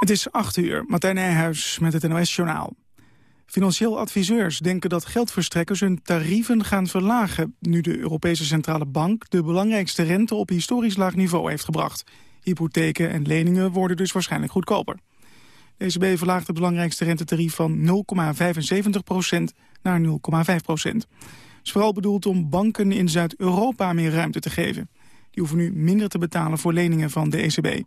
Het is 8 uur, Martijn Nijhuis met het NOS-journaal. Financieel adviseurs denken dat geldverstrekkers hun tarieven gaan verlagen... nu de Europese Centrale Bank de belangrijkste rente op historisch laag niveau heeft gebracht. Hypotheken en leningen worden dus waarschijnlijk goedkoper. De ECB verlaagt het belangrijkste rentetarief van 0,75% naar 0,5 procent. is vooral bedoeld om banken in Zuid-Europa meer ruimte te geven. Die hoeven nu minder te betalen voor leningen van de ECB.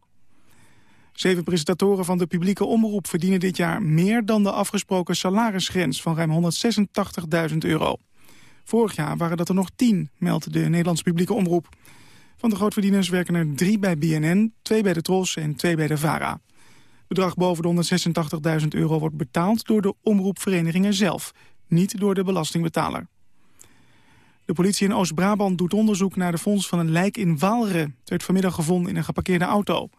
Zeven presentatoren van de publieke omroep verdienen dit jaar meer dan de afgesproken salarisgrens van ruim 186.000 euro. Vorig jaar waren dat er nog tien, meldt de Nederlandse publieke omroep. Van de grootverdieners werken er drie bij BNN, twee bij de Tros en twee bij de VARA. Bedrag boven de 186.000 euro wordt betaald door de omroepverenigingen zelf, niet door de belastingbetaler. De politie in Oost-Brabant doet onderzoek naar de fonds van een lijk in Waalre. Het werd vanmiddag gevonden in een geparkeerde auto.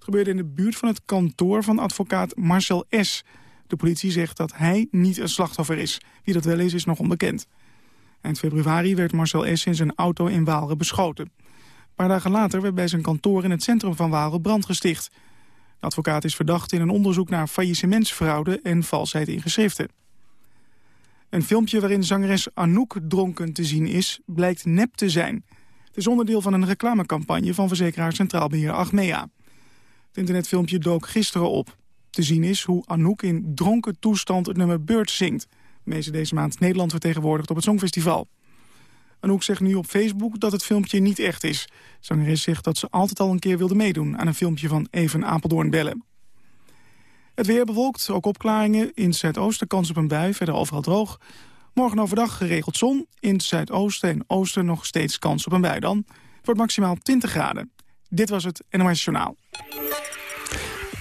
Het gebeurde in de buurt van het kantoor van advocaat Marcel S. De politie zegt dat hij niet een slachtoffer is. Wie dat wel is, is nog onbekend. Eind februari werd Marcel S. in zijn auto in Waalre beschoten. Een paar dagen later werd bij zijn kantoor in het centrum van Waalre brand gesticht. De advocaat is verdacht in een onderzoek naar faillissementsfraude en valsheid in geschriften. Een filmpje waarin zangeres Anouk dronken te zien is, blijkt nep te zijn. Het is onderdeel van een reclamecampagne van verzekeraar Centraal Beheer Achmea. Het internetfilmpje dook gisteren op. Te zien is hoe Anouk in dronken toestand het nummer Bird zingt. Ze deze maand Nederland vertegenwoordigt op het Songfestival. Anouk zegt nu op Facebook dat het filmpje niet echt is. Zangeres zegt dat ze altijd al een keer wilde meedoen aan een filmpje van Even Apeldoorn bellen. Het weer bewolkt, ook opklaringen. In het zuidoosten kans op een bui, verder overal droog. Morgen overdag geregeld zon. In het zuidoosten en oosten nog steeds kans op een bui dan. Het wordt maximaal 20 graden. Dit was het NOS Journaal.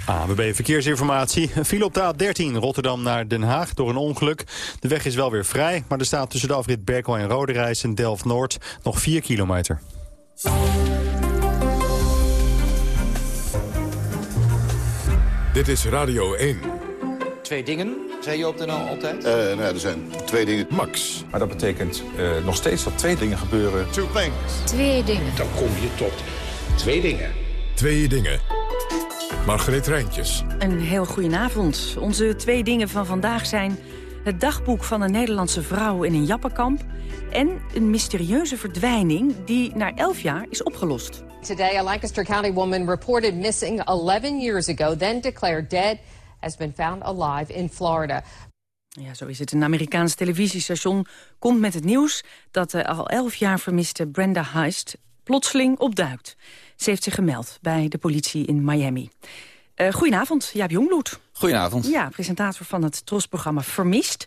ABB Verkeersinformatie. Een file op de A13 Rotterdam naar Den Haag door een ongeluk. De weg is wel weer vrij, maar er staat tussen de afrit Berkel en Roderijs en Delft-Noord nog 4 kilometer. Dit is Radio 1. Twee dingen, zei je op de NL altijd? Uh, nou, er zijn twee dingen. Max. Maar dat betekent uh, nog steeds dat twee dingen gebeuren. Two things. Twee dingen. Dan kom je tot twee dingen. Twee dingen. Margreet Rijntjes. Een heel goedenavond. Onze twee dingen van vandaag zijn... het dagboek van een Nederlandse vrouw in een jappenkamp... en een mysterieuze verdwijning die na elf jaar is opgelost. Today, a Lancaster County woman reported missing 11 years ago... then declared dead, has been found alive in Florida. Ja, zo is het. Een Amerikaans televisiestation komt met het nieuws... dat de al elf jaar vermiste Brenda Heist plotseling opduikt. Ze heeft zich gemeld bij de politie in Miami. Uh, goedenavond, Jaap Jongbloed. Goedenavond. Ja, presentator van het TROS-programma Vermist.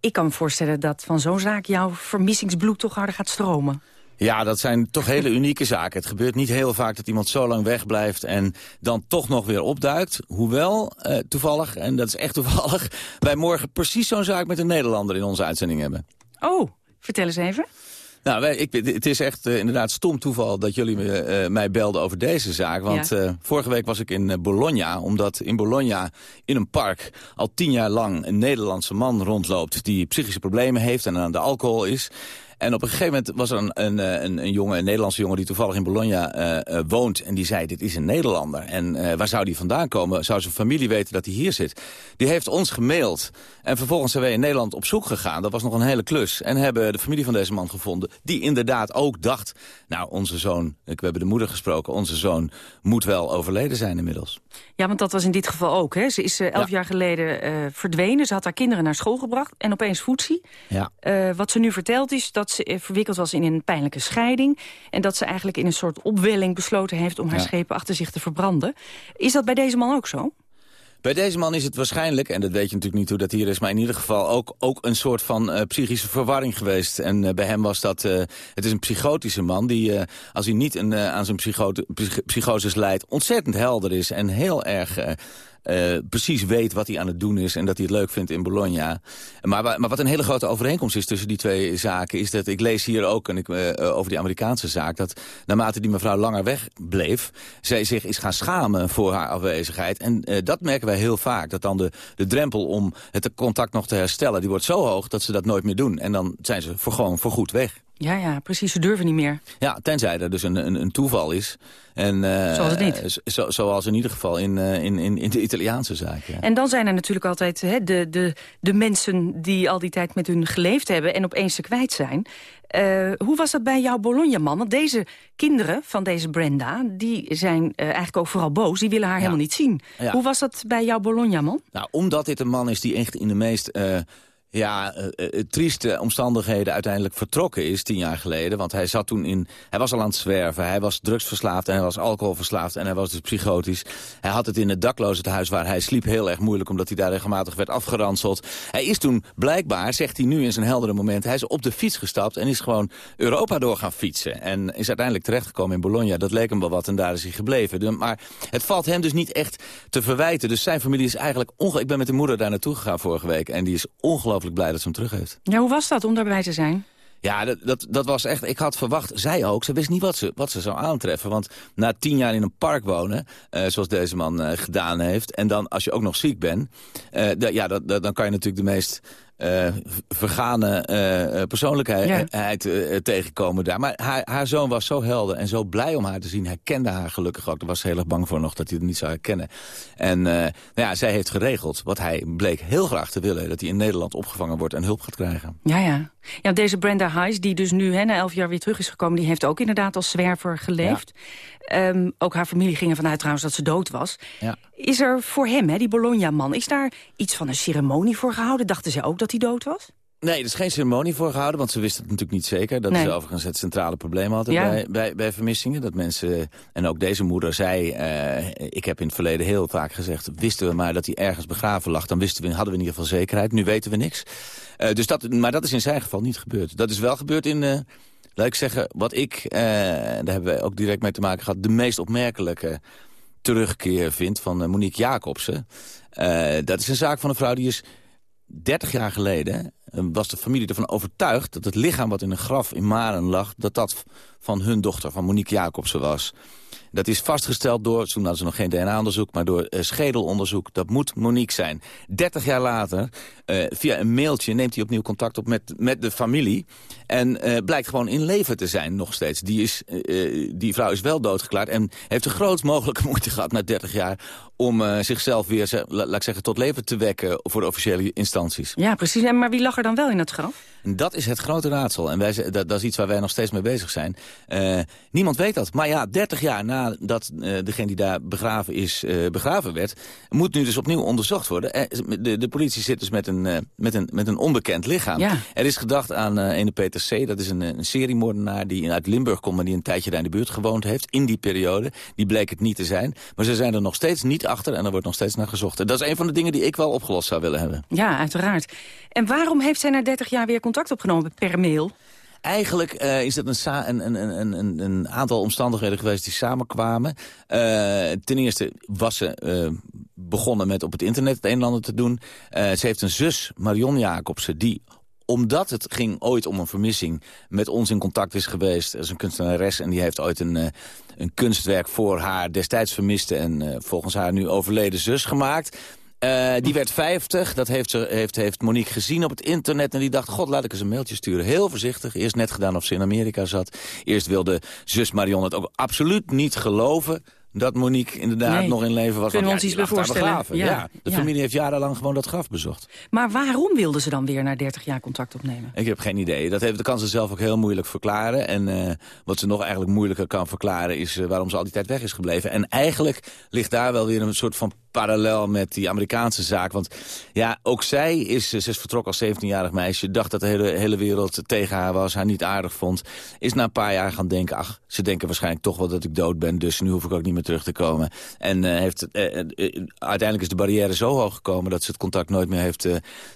Ik kan me voorstellen dat van zo'n zaak jouw vermissingsbloed toch harder gaat stromen. Ja, dat zijn toch hele unieke zaken. Het gebeurt niet heel vaak dat iemand zo lang wegblijft en dan toch nog weer opduikt. Hoewel, uh, toevallig, en dat is echt toevallig... wij morgen precies zo'n zaak met een Nederlander in onze uitzending hebben. Oh, vertel eens even. Nou, wij, ik, het is echt uh, inderdaad stom toeval dat jullie me, uh, mij belden over deze zaak. Want ja. uh, vorige week was ik in Bologna, omdat in Bologna in een park al tien jaar lang een Nederlandse man rondloopt die psychische problemen heeft en aan de alcohol is. En op een gegeven moment was er een, een, een, een jongen, een Nederlandse jongen... die toevallig in Bologna uh, uh, woont. En die zei, dit is een Nederlander. En uh, waar zou die vandaan komen? Zou zijn familie weten dat hij hier zit? Die heeft ons gemaild. En vervolgens zijn wij in Nederland op zoek gegaan. Dat was nog een hele klus. En hebben de familie van deze man gevonden. Die inderdaad ook dacht... nou, onze zoon, we hebben de moeder gesproken... onze zoon moet wel overleden zijn inmiddels. Ja, want dat was in dit geval ook. Hè? Ze is elf ja. jaar geleden verdwenen. Ze had haar kinderen naar school gebracht. En opeens voedt ze. Ja. wat ze nu vertelt is dat ze verwikkeld was in een pijnlijke scheiding... en dat ze eigenlijk in een soort opwelling besloten heeft... om haar ja. schepen achter zich te verbranden. Is dat bij deze man ook zo? Bij deze man is het waarschijnlijk, en dat weet je natuurlijk niet hoe dat hier is... maar in ieder geval ook, ook een soort van uh, psychische verwarring geweest. En uh, bij hem was dat... Uh, het is een psychotische man die, als hij niet een, aan zijn psychoses leidt... ontzettend helder is en heel erg... Uh, precies weet wat hij aan het doen is en dat hij het leuk vindt in Bologna. Maar, maar wat een hele grote overeenkomst is tussen die twee zaken... is dat, ik lees hier ook en ik, uh, over die Amerikaanse zaak... dat naarmate die mevrouw langer wegbleef... zij zich is gaan schamen voor haar afwezigheid. En dat merken wij heel vaak. Dat dan de, de drempel om het contact nog te herstellen... die wordt zo hoog dat ze dat nooit meer doen. En dan zijn ze voor gewoon voor goed weg. Ja, ja, precies. Ze durven niet meer. Ja, tenzij er dus een, een, een toeval is. En, uh, zoals het niet. Zo, zoals in ieder geval in, uh, in, in, in de Italiaanse zaak. Ja. En dan zijn er natuurlijk altijd hè, de, de, de mensen die al die tijd met hun geleefd hebben... en opeens ze kwijt zijn. Uh, hoe was dat bij jouw Bologna-man? Want deze kinderen van deze Brenda, die zijn eigenlijk ook vooral boos. Die willen haar ja. helemaal niet zien. Ja. Hoe was dat bij jouw Bologna-man? Nou, omdat dit een man is die echt in de meest ja, uh, trieste omstandigheden uiteindelijk vertrokken is tien jaar geleden. Want hij zat toen in... Hij was al aan het zwerven, hij was drugsverslaafd en hij was alcoholverslaafd en hij was dus psychotisch. Hij had het in het daklozenhuis waar hij sliep heel erg moeilijk omdat hij daar regelmatig werd afgeranseld. Hij is toen blijkbaar, zegt hij nu in zijn heldere moment, hij is op de fiets gestapt en is gewoon Europa door gaan fietsen. En is uiteindelijk terechtgekomen in Bologna. Dat leek hem wel wat en daar is hij gebleven. Maar het valt hem dus niet echt te verwijten. Dus zijn familie is eigenlijk... Onge ik ben met de moeder daar naartoe gegaan vorige week en die is ongelooflijk blij dat ze hem terug heeft. Ja, hoe was dat om daarbij te zijn? Ja, dat, dat, dat, was echt... Ik had verwacht, zij ook, ze wist niet wat ze, wat ze zou aantreffen. Want na tien jaar in een park wonen, uh, zoals deze man uh, gedaan heeft... en dan als je ook nog ziek bent... Uh, ja, dat, dat, dan kan je natuurlijk de meest uh, vergane uh, persoonlijkheid ja. tegenkomen daar. Maar haar, haar, zoon was zo helder en zo blij om haar te zien. Hij kende haar gelukkig ook. Daar was heel erg bang voor nog dat hij het niet zou herkennen. En nou ja, zij heeft geregeld wat hij bleek heel graag te willen. Dat hij in Nederland opgevangen wordt en hulp gaat krijgen. Ja, ja. Ja, deze Brenda Heiss, die dus nu hè, na elf jaar weer terug is gekomen... die heeft ook inderdaad als zwerver geleefd. Ja. Um, ook haar familie ging ervan uit trouwens dat ze dood was. Ja. Is er voor hem, hè, die Bologna-man, is daar iets van een ceremonie voor gehouden? Dachten ze ook dat hij dood was? Nee, er is geen ceremonie voor gehouden, want ze wisten het natuurlijk niet zeker. Dat nee. is overigens het centrale probleem altijd ja. bij, bij, bij, vermissingen. Dat mensen, en ook deze moeder zei, uh, ik heb in het verleden heel vaak gezegd... wisten we maar dat hij ergens begraven lag, dan wisten we, hadden we in ieder geval zekerheid. Nu weten we niks. Uh, dus dat, maar dat is in zijn geval niet gebeurd. Dat is wel gebeurd in... Uh, laat ik zeggen, wat ik, uh, daar hebben wij ook direct mee te maken gehad... de meest opmerkelijke terugkeer vind van Monique Jacobsen. dat is een zaak van een vrouw die is 30 jaar geleden was de familie ervan overtuigd dat het lichaam wat in een graf in Maren lag... dat dat van hun dochter, van Monique Jacobsen was. Dat is vastgesteld door, toen hadden ze nog geen DNA-onderzoek... maar door schedelonderzoek. Dat moet Monique zijn. 30 jaar later, uh, via een mailtje, neemt hij opnieuw contact op met, met de familie. En uh, blijkt gewoon in leven te zijn nog steeds. Die, is, die vrouw is wel doodgeklaard en heeft de grootst mogelijke moeite gehad... na 30 jaar om zichzelf weer, laat ik zeggen, tot leven te wekken... voor de officiële instanties. Ja, precies. En maar wie lag er dan wel in het graf? En dat is het grote raadsel. En wij, dat, dat is iets waar wij nog steeds mee bezig zijn. Niemand weet dat. Maar ja, 30 jaar nadat degene die daar begraven is, begraven werd... moet nu dus opnieuw onderzocht worden. De, de politie zit dus met een, met een, met een onbekend lichaam. Ja. Er is gedacht aan ene Peter C. Dat is een, een seriemoordenaar die uit Limburg komt... maar die een tijdje daar in de buurt gewoond heeft. In die periode. Die bleek het niet te zijn. Maar ze zijn er nog steeds niet achter en er wordt nog steeds naar gezocht. En dat is een van de dingen die ik wel opgelost zou willen hebben. Ja, uiteraard. En waarom heeft zij na 30 jaar weer contact opgenomen per mail? Eigenlijk uh, is het een, een, een, een, een, aantal omstandigheden geweest die samenkwamen. Uh, ten eerste was ze uh, begonnen met op het internet het een en ander te doen. ze heeft een zus, Marion Jacobsen, die omdat het ging ooit om een vermissing... met ons in contact is geweest. Is een kunstenares en die heeft ooit een, een kunstwerk... voor haar destijds vermiste en volgens haar nu overleden zus gemaakt. Die werd 50, dat heeft, ze, heeft, heeft Monique gezien op het internet... en die dacht, god, laat ik eens een mailtje sturen. Heel voorzichtig, eerst net gedaan of ze in Amerika zat. Eerst wilde zus Marion het ook absoluut niet geloven dat Monique inderdaad nog in leven was. Kunnen we ons iets voorstellen? Ja, ja, de familie heeft jarenlang gewoon dat graf bezocht. Maar waarom wilden ze dan weer na 30 jaar contact opnemen? Ik heb geen idee. Dat heeft, de kan ze zelf ook heel moeilijk verklaren. En uh, wat ze nog eigenlijk moeilijker kan verklaren... is uh, waarom ze al die tijd weg is gebleven. En eigenlijk ligt daar wel weer een soort van parallel met die Amerikaanse zaak. Want ja, ook zij is, ze is vertrokken als 17-jarig meisje. Dacht dat de hele, hele wereld tegen haar was, haar niet aardig vond. Is na een paar jaar gaan denken, ach, ze denken waarschijnlijk toch wel dat ik dood ben. Dus nu hoef ik ook niet meer terug te komen. En uh, heeft, uh, uiteindelijk is de barrière zo hoog gekomen... dat ze het contact nooit meer heeft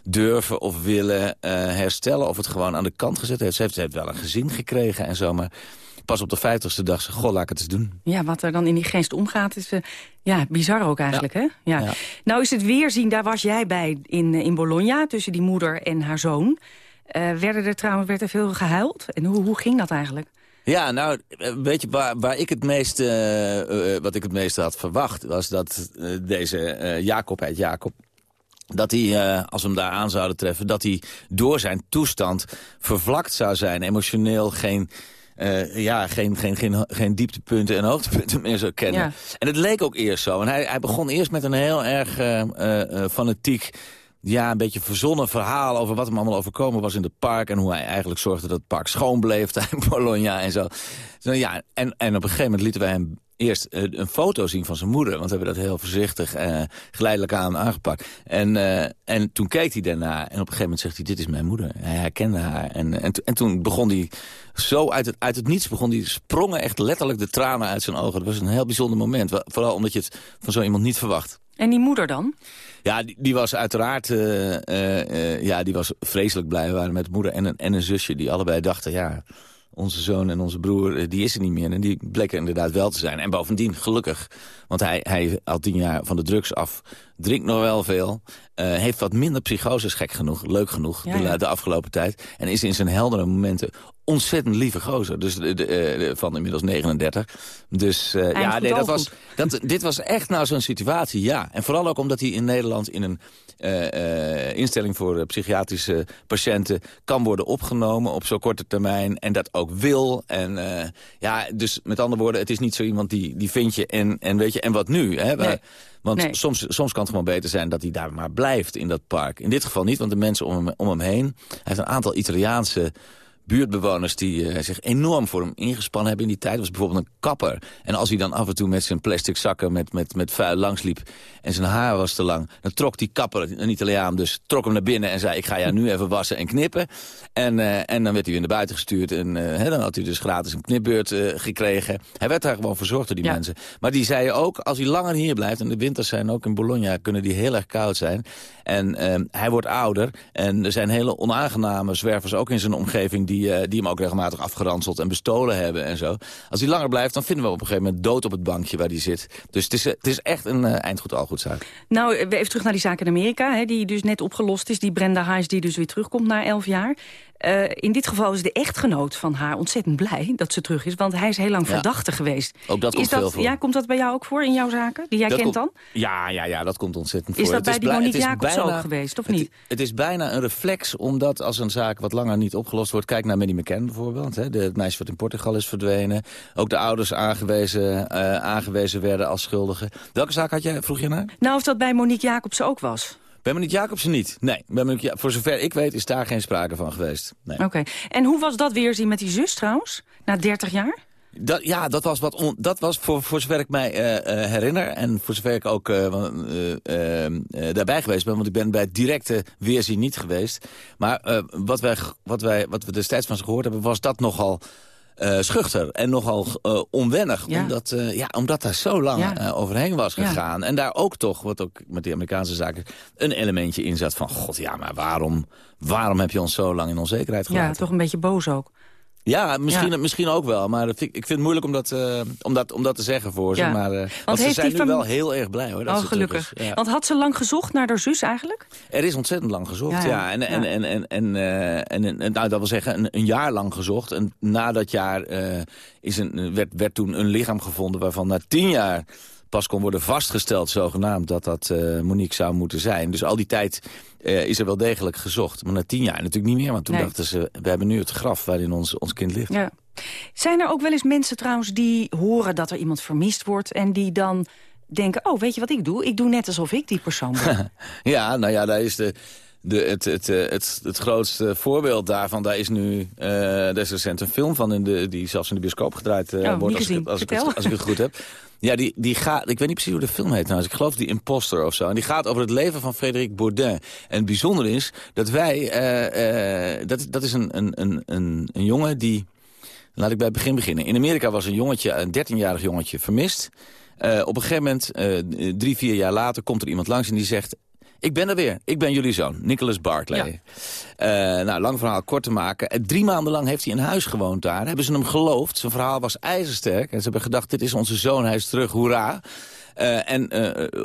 durven of willen herstellen. Of het gewoon aan de kant gezet heeft. Ze heeft, ze heeft wel een gezin gekregen en zo, maar pas op de vijftigste dag ze, goh, laat ik het eens doen. Ja, wat er dan in die geest omgaat is uh, ja, bizar ook eigenlijk, hè? Ja. Nou is het weerzien, daar was jij bij in, in Bologna... tussen die moeder en haar zoon. Uh, werden er trouwens werd er veel gehuild? En hoe, hoe ging dat eigenlijk? Ja, nou, weet je, waar, waar ik het meeste, uh, wat ik het meeste had verwacht... was dat deze Jacob uit Jacob dat hij, als we hem daar aan zouden treffen... dat hij door zijn toestand vervlakt zou zijn. Emotioneel geen... Uh, ja, geen, geen, geen, geen dieptepunten en hoogtepunten meer zou kennen. Ja. En het leek ook eerst zo. En hij, hij begon eerst met een heel erg uh, fanatiek ja, een beetje verzonnen verhaal over wat hem allemaal overkomen was in het park... en hoe hij eigenlijk zorgde dat het park schoon bleef in Bologna en zo. Ja, en, en op een gegeven moment lieten wij hem eerst uh, een foto zien van zijn moeder. Want we hebben dat heel voorzichtig uh, geleidelijk aan aangepakt. En, uh, en toen keek hij daarna en op een gegeven moment zegt hij... dit is mijn moeder. Hij herkende haar. En, en, en toen begon hij zo uit het, uit het niets... begon hij sprongen echt letterlijk de tranen uit zijn ogen. Dat was een heel bijzonder moment. Vooral omdat je het van zo iemand niet verwacht. En die moeder dan? Ja, die, die was uiteraard ja, die was vreselijk blij. We waren met moeder en een, en een zusje die allebei dachten... ja onze zoon en onze broer, eh, die is er niet meer. En die bleken inderdaad wel te zijn. En bovendien, gelukkig, want hij, hij al tien jaar van de drugs af... drinkt nog wel veel, uh, heeft wat minder psychoses, gek genoeg, leuk genoeg... Ja, ja. De, de, afgelopen tijd. En is in zijn heldere momenten ontzettend lieve gozer. Dus de, de, van inmiddels 39. Dus uh, ja, nee, dat was, dat, dit was echt nou zo'n situatie, ja. En vooral ook omdat hij in Nederland in een uh, uh, instelling voor psychiatrische patiënten kan worden opgenomen op zo'n korte termijn. En dat ook wil. En ja, dus met andere woorden, het is niet zo iemand die, die vind je en, en weet je, en wat nu? Hè? Nee. Want nee. soms, soms kan het gewoon beter zijn dat hij daar maar blijft in dat park. In dit geval niet, want de mensen om hem, om hem heen... hij heeft een aantal Italiaanse buurtbewoners die uh, zich enorm voor hem ingespannen hebben in die tijd. was bijvoorbeeld een kapper. En als hij dan af en toe met zijn plastic zakken met, met, met vuil langsliep... en zijn haar was te lang, dan trok die kapper, een Italiaan dus... trok hem naar binnen en zei, ik ga jou nu even wassen en knippen. En, uh, en dan werd hij weer naar buiten gestuurd. En uh, dan had hij dus gratis een knipbeurt gekregen. Hij werd daar gewoon verzorgd door die ja. mensen. Maar die zeiden ook, als hij langer hier blijft... en de winters zijn ook in Bologna, kunnen die heel erg koud zijn... en hij wordt ouder en er zijn hele onaangename zwervers ook in zijn omgeving... die die, uh, die hem ook regelmatig afgeranseld en bestolen hebben en zo. Als hij langer blijft, dan vinden we op een gegeven moment dood op het bankje waar hij zit. Dus het is, het is echt een uh, eindgoed zaak. Nou, even terug naar die zaak in Amerika, hè, die dus net opgelost is. Die Brenda Hayes die dus weer terugkomt na elf jaar. Uh, in dit geval is de echtgenoot van haar ontzettend blij dat ze terug is. Want hij is heel lang ja. verdachte geweest. Ook dat is komt dat, veel voor. Ja, komt dat bij jou ook voor in jouw zaken? Die jij dat kent komt, dan? Ja, ja, ja, dat komt ontzettend is voor. Dat is dat bij die Monique Jacobs bijna, ook geweest, of niet? Het is bijna een reflex, omdat als een zaak wat langer niet opgelost wordt... kijk naar Maddie McCann bijvoorbeeld, hè, de, het meisje wat in Portugal is verdwenen. Ook de ouders aangewezen, uh, aangewezen werden als schuldigen. Welke zaak had jij, vroeg je naar? Nou, of dat bij Monique Jacobs ook was. Bij Monique Jacobsen niet. Nee, bij Monique, voor zover ik weet is daar geen sprake van geweest. Nee. Oké. Okay. En hoe was dat weerzien met die zus trouwens? Na 30 jaar? Dat, ja, dat was, wat on, dat was voor, voor zover ik mij uh, uh, herinner... en voor zover ik ook uh, daarbij geweest ben... want ik ben bij het directe weerzien niet geweest. Maar wat, wij, wat, wij, wat we destijds van ze gehoord hebben... was dat nogal uh, schuchter en nogal uh, onwennig. Ja. Omdat, uh, ja, omdat daar zo lang ja. overheen was gegaan. Ja. En daar ook toch, wat ook met die Amerikaanse zaken... een elementje in zat van... God, ja, maar waarom, waarom heb je ons zo lang in onzekerheid gelaten? Ja, toch een beetje boos ook. Ja, misschien, ja. misschien ook wel. Maar ik vind het moeilijk om dat, uh, om dat, om dat te zeggen voor ze. Maar, uh, want, want ze zijn nu wel heel erg blij hoor. Dat oh, gelukkig. Ja. Want had ze lang gezocht naar haar zus eigenlijk? Er is ontzettend lang gezocht, ja. En, en, en, en, en, uh, en, en, nou, dat wil zeggen, een, een, jaar lang gezocht. En na dat jaar is een, werd, werd toen een lichaam gevonden waarvan na tien jaar pas kon worden vastgesteld, zogenaamd, dat dat Monique zou moeten zijn. Dus al die tijd uh, is er wel degelijk gezocht. Maar na tien jaar natuurlijk niet meer, want toen nee. dachten ze... we hebben nu het graf waarin ons, ons kind ligt. Ja. Zijn er ook wel eens mensen trouwens die horen dat er iemand vermist wordt... en die dan denken, oh, weet je wat ik doe? Ik doe net alsof ik die persoon ben. ja, nou ja, daar is de... De, het, het, het, het, grootste voorbeeld daarvan, daar is nu uh, daar is recent een film van... In de, die zelfs in de bioscoop gedraaid uh, oh, wordt, als ik, als, ik, als ik het goed heb. Ja, die, die gaat, ik weet niet precies hoe de film heet trouwens. Ik geloof die Imposter of zo. En die gaat over het leven van Frederik Bourdin. En het bijzondere is dat wij, uh, uh, dat, dat is een, een, een, een, een jongen die, laat ik bij het begin beginnen. In Amerika was een jongetje, een 13-jarig jongetje vermist. Uh, op een gegeven moment, drie, vier jaar later, komt er iemand langs en die zegt... Ik ben er weer. Ik ben jullie zoon, Nicholas Barclay. Ja. Uh, nou, lang verhaal kort te maken. En drie maanden lang heeft hij in huis gewoond daar. Hebben ze hem geloofd. Zijn verhaal was ijzersterk. En ze hebben gedacht, dit is onze zoon, hij is terug, hoera. Uh, en uh,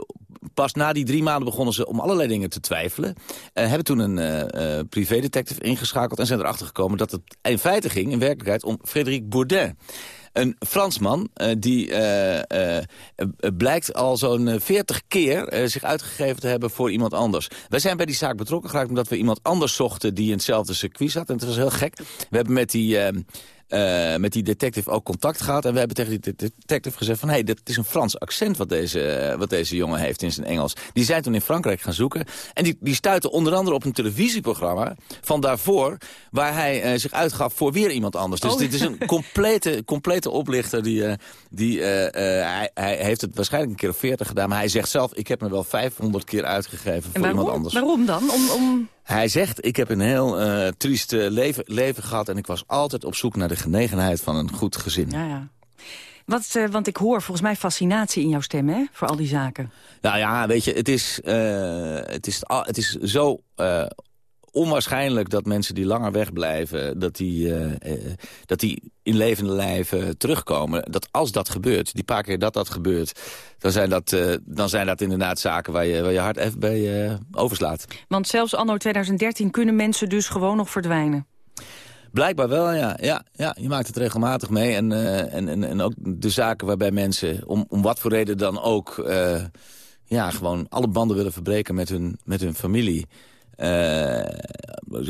pas na die drie maanden begonnen ze om allerlei dingen te twijfelen. Uh, hebben toen een privédetective ingeschakeld en zijn erachter gekomen dat het in feite ging, in werkelijkheid, om Frederik Bourdin. Een Fransman die blijkt al zo'n 40 keer zich uitgegeven te hebben voor iemand anders. Wij zijn bij die zaak betrokken geraakt omdat we iemand anders zochten die in hetzelfde circuit zat. En het was heel gek. We hebben met die uh, met die detective ook contact gehad. En we hebben tegen die detective gezegd van... hé, hey, dit is een Frans accent wat deze, wat deze jongen heeft in zijn Engels. Die zijn toen in Frankrijk gaan zoeken. En die, die stuiten onder andere op een televisieprogramma van daarvoor... waar hij uh, zich uitgaf voor weer iemand anders. Dus oh. dit is een complete, complete oplichter. Die, uh, die, hij, hij heeft het waarschijnlijk een keer of veertig gedaan. Maar hij zegt zelf, ik heb me wel 500 keer uitgegeven voor iemand anders. Waarom dan? Om... om... Hij zegt, ik heb een heel uh, triest leven, leven gehad... en ik was altijd op zoek naar de genegenheid van een goed gezin. Ja, ja. Wat, uh, want ik hoor volgens mij fascinatie in jouw stem, hè? Voor al die zaken. Nou ja, weet je, het is, uh, het is, het is zo onwaarschijnlijk dat mensen die langer wegblijven... dat die, dat die in levende lijven terugkomen. Dat als dat gebeurt, die paar keer dat dat gebeurt... dan zijn dat, uh, dan zijn dat inderdaad zaken waar je, waar je hart even bij uh, overslaat. Want zelfs anno 2013 kunnen mensen dus gewoon nog verdwijnen. Blijkbaar wel, ja. ja, ja je maakt het regelmatig mee. En, en, en, en ook de zaken waarbij mensen, om, om wat voor reden dan ook... ja, gewoon alle banden willen verbreken met hun, met hun familie... Uh,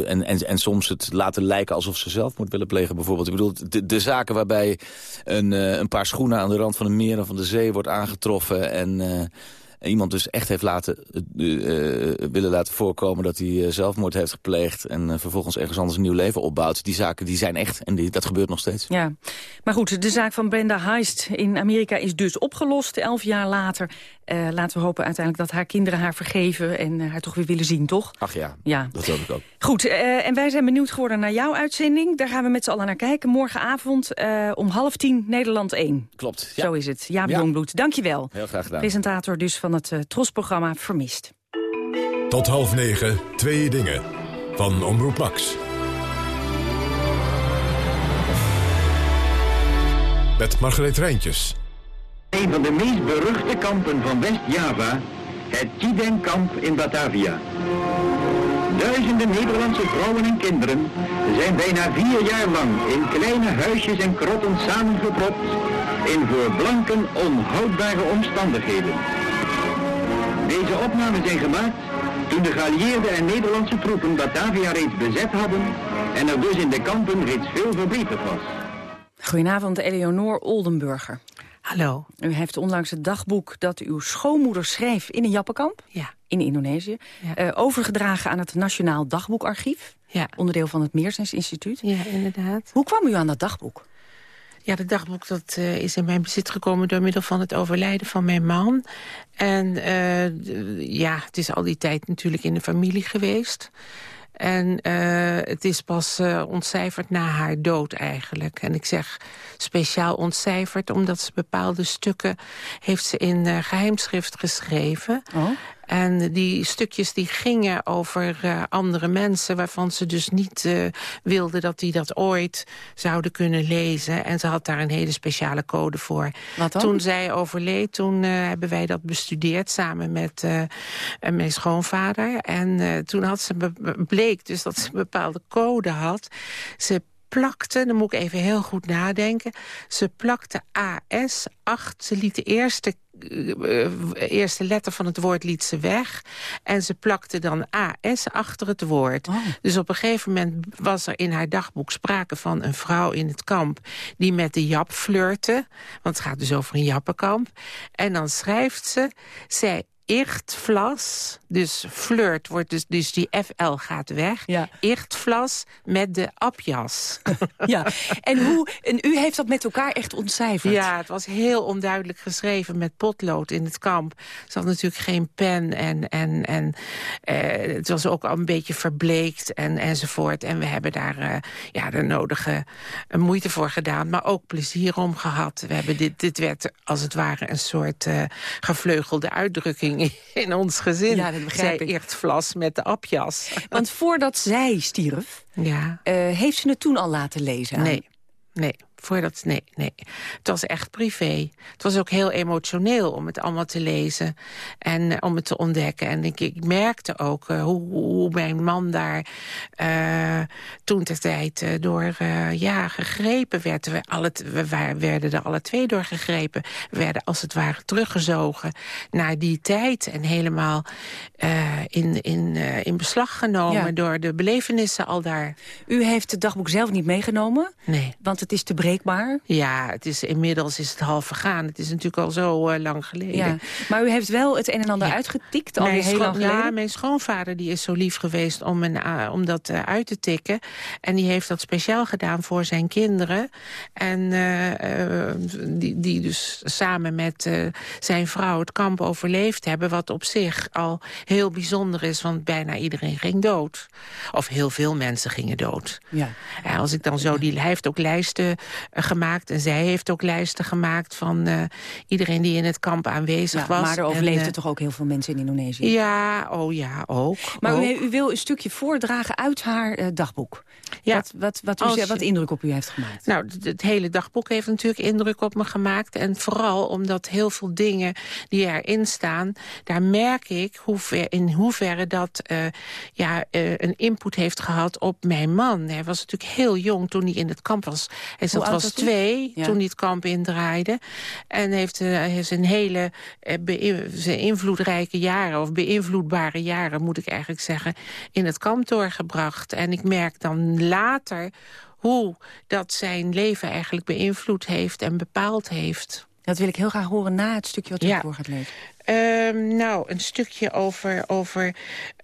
en, en, en soms het laten lijken alsof ze zelf moet willen plegen bijvoorbeeld. Ik bedoel, de, de zaken waarbij een, uh, een paar schoenen aan de rand van een meer of van de zee wordt aangetroffen... en iemand dus echt heeft laten, uh, willen laten voorkomen dat hij zelfmoord heeft gepleegd... en vervolgens ergens anders een nieuw leven opbouwt. Die zaken die zijn echt en die, dat gebeurt nog steeds. Ja, maar goed, de zaak van Brenda Heist in Amerika is dus opgelost, elf jaar later. Uh, laten we hopen uiteindelijk dat haar kinderen haar vergeven... en uh, haar toch weer willen zien, toch? Ach ja, ja. dat hoop ik ook. Goed, uh, en wij zijn benieuwd geworden naar jouw uitzending. Daar gaan we met z'n allen naar kijken. Morgenavond om half tien Nederland 1. Klopt, ja. Zo is het. Jaap ja. Jongbloed, dankjewel. Heel graag gedaan. Presentator dus van het TROS-programma Vermist. Tot half negen, twee dingen. Van Omroep Max. Met Margreet Rijntjes. Een van de meest beruchte kampen van West-Java, het Chideng-kamp in Batavia. Duizenden Nederlandse vrouwen en kinderen zijn bijna vier jaar lang in kleine huisjes en krotten samengepropt in voor blanken onhoudbare omstandigheden. Deze opnamen zijn gemaakt toen de geallieerde en Nederlandse troepen Batavia reeds bezet hadden en er dus in de kampen reeds veel verbeterd was. Goedenavond, Eleonore Oldenburger. Hallo. U heeft onlangs het dagboek dat uw schoonmoeder schreef in een jappenkamp. Ja. In Indonesië. Ja. Uh, overgedragen aan het Nationaal Dagboekarchief. Ja. Onderdeel van het Meersens Instituut. Ja, inderdaad. Hoe kwam u aan dat dagboek? Ja, dat dagboek dat, uh, is in mijn bezit gekomen door middel van het overlijden van mijn man. En uh, ja, het is al die tijd natuurlijk in de familie geweest. En uh, het is pas ontcijferd na haar dood eigenlijk. En ik zeg speciaal ontcijferd omdat ze bepaalde stukken... heeft ze in geheimschrift geschreven. Oh. En die stukjes die gingen over uh, andere mensen... waarvan ze dus niet uh, wilde dat die dat ooit zouden kunnen lezen. En ze had daar een hele speciale code voor. Wat dan? Toen zij overleed, toen uh, hebben wij dat bestudeerd... samen met mijn schoonvader. En toen had ze bleek dus dat ze een bepaalde code had. Ze plakte, dan moet ik even heel goed nadenken... ze plakte AS 8, ze liet de eerste eerste letter van het woord liet ze weg. En ze plakte dan AS achter het woord. Oh. Dus op een gegeven moment was er in haar dagboek sprake van een vrouw in het kamp... die met de Jap flirte. Want het gaat dus over een Jappenkamp. En dan schrijft ze... zij Ichtflas, dus flirt, wordt dus, dus die FL gaat weg. Ja. Ichtflas met de apjas. ja, en, hoe, en u heeft dat met elkaar echt ontcijferd? Ja, het was heel onduidelijk geschreven met potlood in het kamp. Ze had natuurlijk geen pen en, en, en uh, het was ook al een beetje verbleekt en, enzovoort. En we hebben daar uh, ja, de nodige moeite voor gedaan, maar ook plezier om gehad. We hebben dit, dit werd als het ware een soort uh, gevleugelde uitdrukking in ons gezin. Ja, dat begrijp zij echt vlas met de apjas. Want voordat zij stierf, ja. Uh, heeft ze het toen al laten lezen? Aan? Nee. Nee, Voordat, nee, nee. Het was echt privé. Het was ook heel emotioneel om het allemaal te lezen. En eh, om het te ontdekken. En ik, ik merkte ook uh, hoe, hoe, mijn man daar uh, toen ter tijd door ja, gegrepen werd. We, alle, we werden er alle twee door gegrepen. We werden als het ware teruggezogen naar die tijd. En helemaal in, in, in beslag genomen door de belevenissen al daar. U heeft het dagboek zelf niet meegenomen? Nee. Want het is te breekbaar? Ja, het is, inmiddels is het half vergaan. Het is natuurlijk al zo uh, lang geleden. Ja. Maar u heeft wel het een en ander ja. uitgetikt, al heel lang geleden? Ja, mijn schoonvader die is zo lief geweest om, een, om dat uit te tikken. En die heeft dat speciaal gedaan voor zijn kinderen. En die, die dus samen met zijn vrouw het kamp overleefd hebben. Wat op zich al heel bijzonder is, want bijna iedereen ging dood. Of heel veel mensen gingen dood. Ja. als ik dan zo die... Hij heeft ook lijsten gemaakt en zij heeft ook lijsten gemaakt van uh, iedereen die in het kamp aanwezig ja, was. Maar er overleefden uh, toch ook heel veel mensen in Indonesië? Ja, oh ja, ook. Maar ook. U, u, wil een stukje voordragen uit haar uh, dagboek. Ja. Wat, wat, wat, u, Als, wat indruk op u heeft gemaakt? Nou, het, hele dagboek heeft natuurlijk indruk op me gemaakt. En vooral omdat heel veel dingen die erin staan... daar merk ik hoe ver, in hoeverre dat ja, een input heeft gehad op mijn man. Hij was natuurlijk heel jong toen hij in het kamp was. Hij zat, was twee ja. toen hij het kamp indraaide. En heeft, uh, heeft zijn hele zijn invloedrijke jaren... of beïnvloedbare jaren, moet ik eigenlijk zeggen... in het kamp doorgebracht. En ik merk dan later hoe dat zijn leven eigenlijk beïnvloed heeft... en bepaald heeft. Dat wil ik heel graag horen na het stukje wat u ja. voor gaat lezen. Uh, nou, een stukje over... over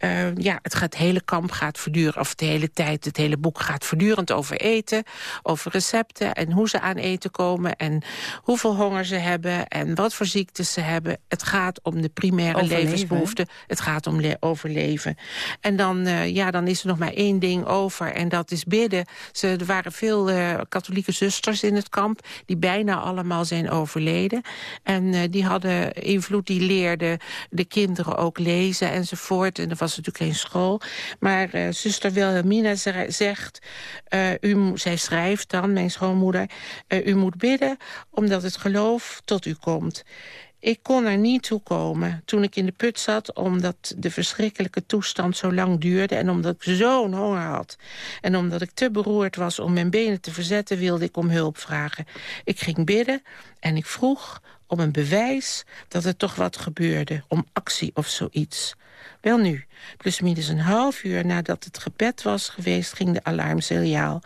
uh, ja, het, gaat, het hele kamp gaat voortdurend... of de hele tijd, het hele boek gaat voortdurend over eten... over recepten en hoe ze aan eten komen... en hoeveel honger ze hebben en wat voor ziektes ze hebben. Het gaat om de primaire overleven, levensbehoeften. Het gaat om overleven. En dan, uh, ja, dan is er nog maar één ding over en dat is bidden. Ze, er waren veel uh, katholieke zusters in het kamp... die bijna allemaal zijn overleden. En die hadden invloed... die de kinderen ook lezen enzovoort. En er was natuurlijk geen school. Maar uh, zuster Wilhelmina zegt, uh, u, zij schrijft dan, mijn schoonmoeder... Uh, u moet bidden omdat het geloof tot u komt. Ik kon er niet toe komen toen ik in de put zat... omdat de verschrikkelijke toestand zo lang duurde... en omdat ik zo'n honger had. En omdat ik te beroerd was om mijn benen te verzetten... wilde ik om hulp vragen. Ik ging bidden en ik vroeg om een bewijs dat er toch wat gebeurde. Om actie of zoiets. Wel nu, plusminus een half uur nadat het gebed was geweest... ging de alarmsignaal.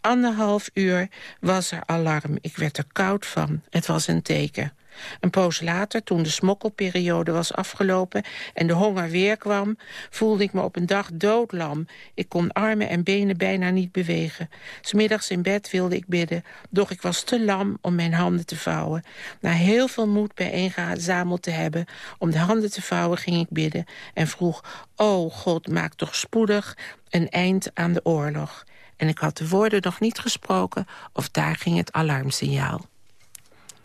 Anderhalf uur was er alarm. Ik werd er koud van. Het was een teken. Een poos later, toen de smokkelperiode was afgelopen en de honger weer kwam, voelde ik me op een dag doodlam. Ik kon armen en benen bijna niet bewegen. Smiddags in bed wilde ik bidden, doch ik was te lam om mijn handen te vouwen. Na heel veel moed bijeengezameld te hebben om de handen te vouwen, ging ik bidden en vroeg, o God, maak toch spoedig een eind aan de oorlog. En ik had de woorden nog niet gesproken of daar ging het alarmsignaal.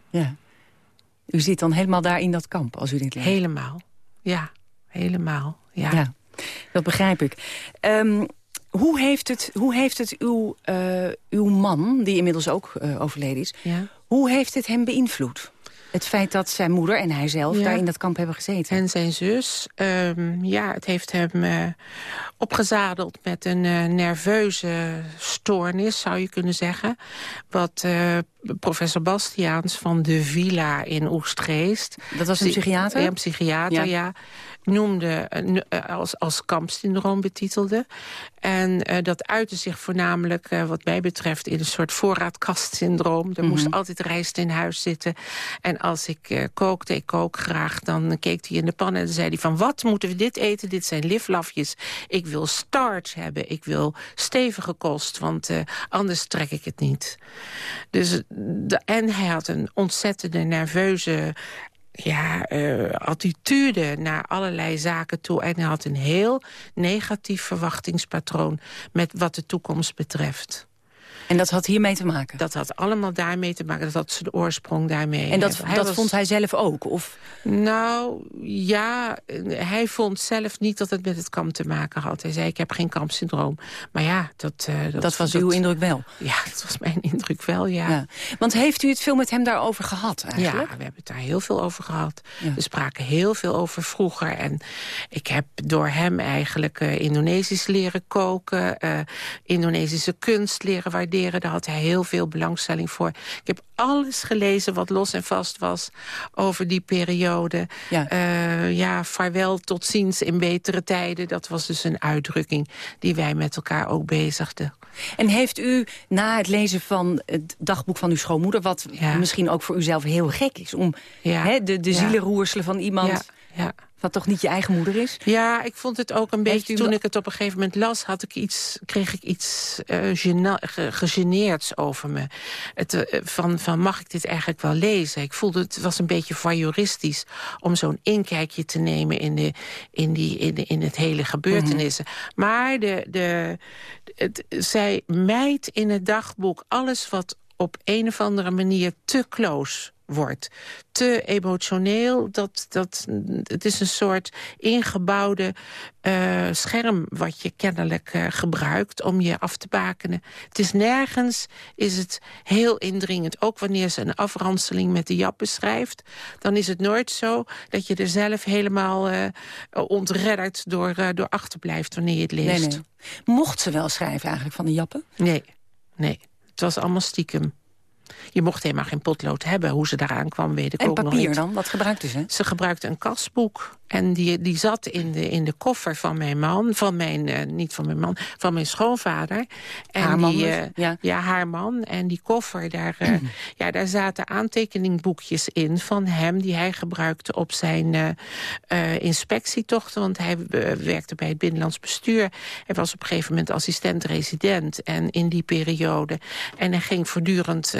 Ja. U zit dan helemaal daar in dat kamp als u dit leest? Helemaal, ja. Helemaal, ja. ja dat begrijp ik. Um, hoe, heeft het, hoe heeft het uw, uh, uw man, die inmiddels ook uh, overleden is... Ja. hoe heeft het hem beïnvloed? Het feit dat zijn moeder en hij zelf ja. daar in dat kamp hebben gezeten. En zijn zus. Um, ja, het heeft hem uh, opgezadeld met een uh, nerveuze stoornis, zou je kunnen zeggen. Wat uh, professor Bastiaans van de Villa in Oestgeest... Dat was een psychiater? Ja, een psychiater, ja. ja noemde uh, als, als kampsyndroom betitelde. En uh, dat uitte zich voornamelijk, uh, wat mij betreft, in een soort voorraadkastsyndroom. Er mm -hmm. moest altijd rijst in huis zitten. En als ik kookte, ik kook graag, dan keek hij in de pan en dan zei hij van... wat moeten we dit eten? Dit zijn liflafjes. Ik wil starch hebben. Ik wil stevige kost, want anders trek ik het niet. Dus, de, en hij had een ontzettende nerveuze ja, uh, attitude naar allerlei zaken toe. En hij had een heel negatief verwachtingspatroon met wat de toekomst betreft. En dat had hiermee te maken? Dat had allemaal daarmee te maken. Dat had de oorsprong daarmee. En dat, dat vond hij zelf ook? Of? Nou, ja, hij vond zelf niet dat het met het kamp te maken had. Hij zei, ik heb geen kampsyndroom. Maar ja, dat... Uh, dat, dat, was uw indruk wel? Ja, dat was mijn indruk wel, ja. ja. Want heeft u het veel met hem daarover gehad eigenlijk? Ja, we hebben het daar heel veel over gehad. We spraken heel veel over vroeger. En ik heb door hem eigenlijk uh, Indonesisch leren koken. Uh, Indonesische kunst leren waarderen. Daar had hij heel veel belangstelling voor. Ik heb alles gelezen wat los en vast was over die periode. Ja, uh, ja vaarwel, tot ziens in betere tijden. Dat was dus een uitdrukking die wij met elkaar ook bezigden. En heeft u na het lezen van het dagboek van uw schoonmoeder... wat misschien ook voor uzelf heel gek is... om hè, de, de zielenroerselen van iemand... Ja. Wat toch niet je eigen moeder is? Ja, ik vond het ook een beetje... Toen ik het op een gegeven moment las, had ik iets, kreeg ik iets uh, gegeneerds over me. Het, uh, van, van, mag ik dit eigenlijk wel lezen? Ik voelde het was een beetje voyeuristisch... om zo'n inkijkje te nemen in, de, in, die, in, de, in het hele gebeurtenissen. Mhm. Maar de, de, het, zij mijt in het dagboek alles wat op een of andere manier te close wordt. Te emotioneel, dat, dat, het is een soort ingebouwde uh, scherm... wat je kennelijk uh, gebruikt om je af te bakenen. Het is nergens is het heel indringend. Ook wanneer ze een afranseling met de jap beschrijft... dan is het nooit zo dat je er zelf helemaal uh, ontredderd door, door achterblijft wanneer je het leest. Nee, nee. Mocht ze wel schrijven eigenlijk van de jappen? Nee, nee. Het was allemaal stiekem. Je mocht helemaal geen potlood hebben. Hoe ze daaraan kwam, weet ik en ook nog niet. En papier dan? Wat gebruikte ze? Ze gebruikte een kasboek. En die, die zat in de, in de koffer van mijn man. Van mijn, uh, niet van mijn man, van mijn schoonvader. En haar man die, uh, ja. ja. haar man. En die koffer, daar, uh, ja, daar zaten aantekeningboekjes in van hem... die hij gebruikte op zijn inspectietochten. Want hij werkte bij het Binnenlands Bestuur. Hij was op een gegeven moment assistent-resident. En in die periode. En hij ging voortdurend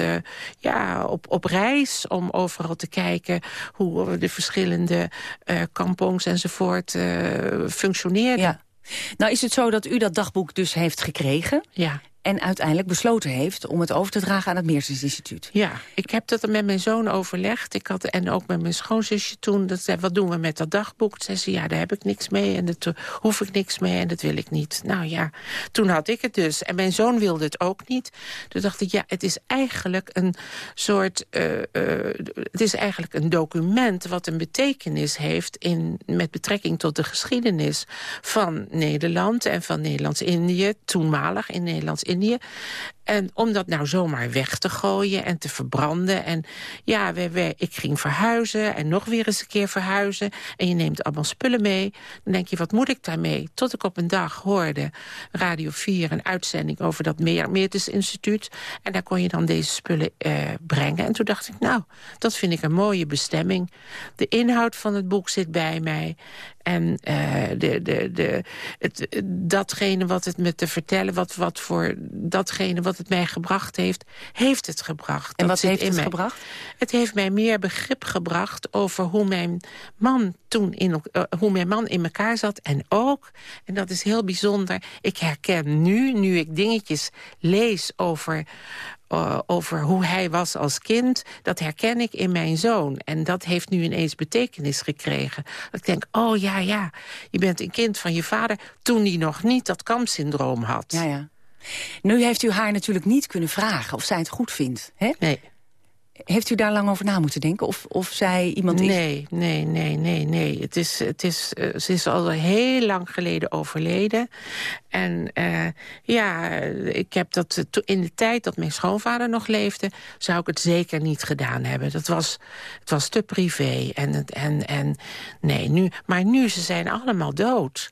ja, op, op reis om overal te kijken... hoe de verschillende kampen enzovoort uh, functioneerde. Ja. Nou is het zo dat u dat dagboek dus heeft gekregen. Ja en uiteindelijk besloten heeft om het over te dragen aan het Meersens Instituut. Ja, ik heb dat met mijn zoon overlegd. Ik had, en ook met mijn schoonzusje toen. Dat zei, wat doen we met dat dagboek? Toen zei ze, ja, daar heb ik niks mee en daar hoef ik niks mee en dat wil ik niet. Nou ja, toen had ik het dus. En mijn zoon wilde het ook niet. Toen dacht ik, ja, het is eigenlijk een soort... Uh, uh, het is eigenlijk een document wat een betekenis heeft... In, met betrekking tot de geschiedenis van Nederland en van Nederlands-Indië. Toenmalig in Nederlands En om dat nou zomaar weg te gooien en te verbranden. En ja, we, ik ging verhuizen en nog weer eens een keer verhuizen. En je neemt allemaal spullen mee. Dan denk je, wat moet ik daarmee? Tot ik op een dag hoorde Radio 4 een uitzending over dat Meertens Instituut. En daar kon je dan deze spullen eh, brengen. En toen dacht ik, nou, dat vind ik een mooie bestemming. De inhoud van het boek zit bij mij. En uh, de, de, de, het, datgene wat het me te vertellen, wat, wat voor datgene wat het mij gebracht heeft, heeft het gebracht. En wat heeft het mij. gebracht? Het heeft mij meer begrip gebracht over hoe mijn man toen in, uh, hoe mijn man in elkaar zat. En ook, en dat is heel bijzonder, ik herken nu, nu ik dingetjes lees over, uh, over hoe hij was als kind, dat herken ik in mijn zoon. En dat heeft nu ineens betekenis gekregen. Dat ik denk, oh ja, ja, je bent een kind van je vader... toen hij nog niet dat kampsyndroom had. Ja, ja. Nu heeft u haar natuurlijk niet kunnen vragen of zij het goed vindt. Hè? Nee. Heeft u daar lang over na moeten denken? Of, of zij iemand is... Nee, nee, nee, nee, nee. Het is, het is, uh, ze is al heel lang geleden overleden. En uh, ja, ik heb dat in de tijd dat mijn schoonvader nog leefde... zou ik het zeker niet gedaan hebben. Dat was, het was te privé. En, en, en nee, nu, maar nu, ze zijn allemaal dood.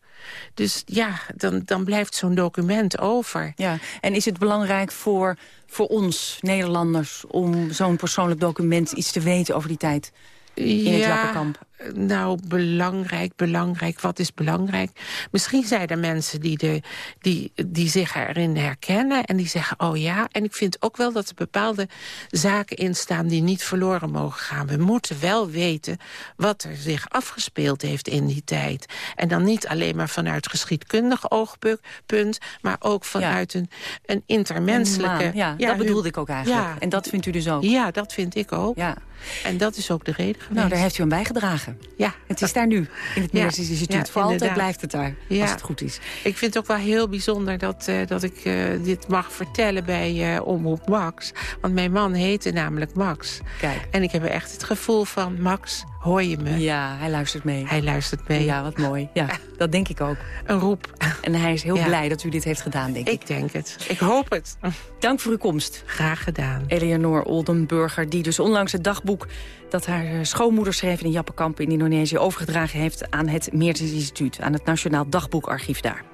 Dus ja, dan, dan blijft zo'n document over. Ja, en is het belangrijk voor, voor ons, Nederlanders... om zo'n persoonlijk document iets te weten over die tijd in ja, het Wakkerkamp? Nou, belangrijk, belangrijk, wat is belangrijk? Misschien zijn er mensen die, de, die, die zich erin herkennen... en die zeggen, oh ja, en ik vind ook wel dat er bepaalde zaken in staan... die niet verloren mogen gaan. We moeten wel weten wat er zich afgespeeld heeft in die tijd. En dan niet alleen maar vanuit geschiedkundig oogpunt... maar ook vanuit een, een intermenselijke... Ja, ja, dat bedoelde ik ook eigenlijk. Ja, en dat vindt u dus ook? Ja, dat vind ik ook. Ja. En dat is ook de reden geweest. Nou, daar heeft u aan bijgedragen. Ja. Het is daar nu, in het Medisch Instituut. Voor altijd blijft het daar, als het goed is. Ik vind het ook wel heel bijzonder dat, uh, dat ik uh, dit mag vertellen bij uh, Omroep Max. Want mijn man heette namelijk Max. Kijk. En ik heb echt het gevoel van, Max, hoor je me? Ja, hij luistert mee. Hij luistert mee. Ja, wat mooi. Ja, dat denk ik ook. Een roep. En hij is heel blij dat u dit heeft gedaan, denk ik. Ik denk het. Ik hoop het. Dank voor uw komst. Graag gedaan. Eleanor Oldenburger, die dus onlangs het dagboek dat haar eh, schoonmoeder schreef in een Jappenkamp in Indonesië... overgedragen heeft aan het Meertens Instituut, aan het Nationaal Dagboekarchief daar.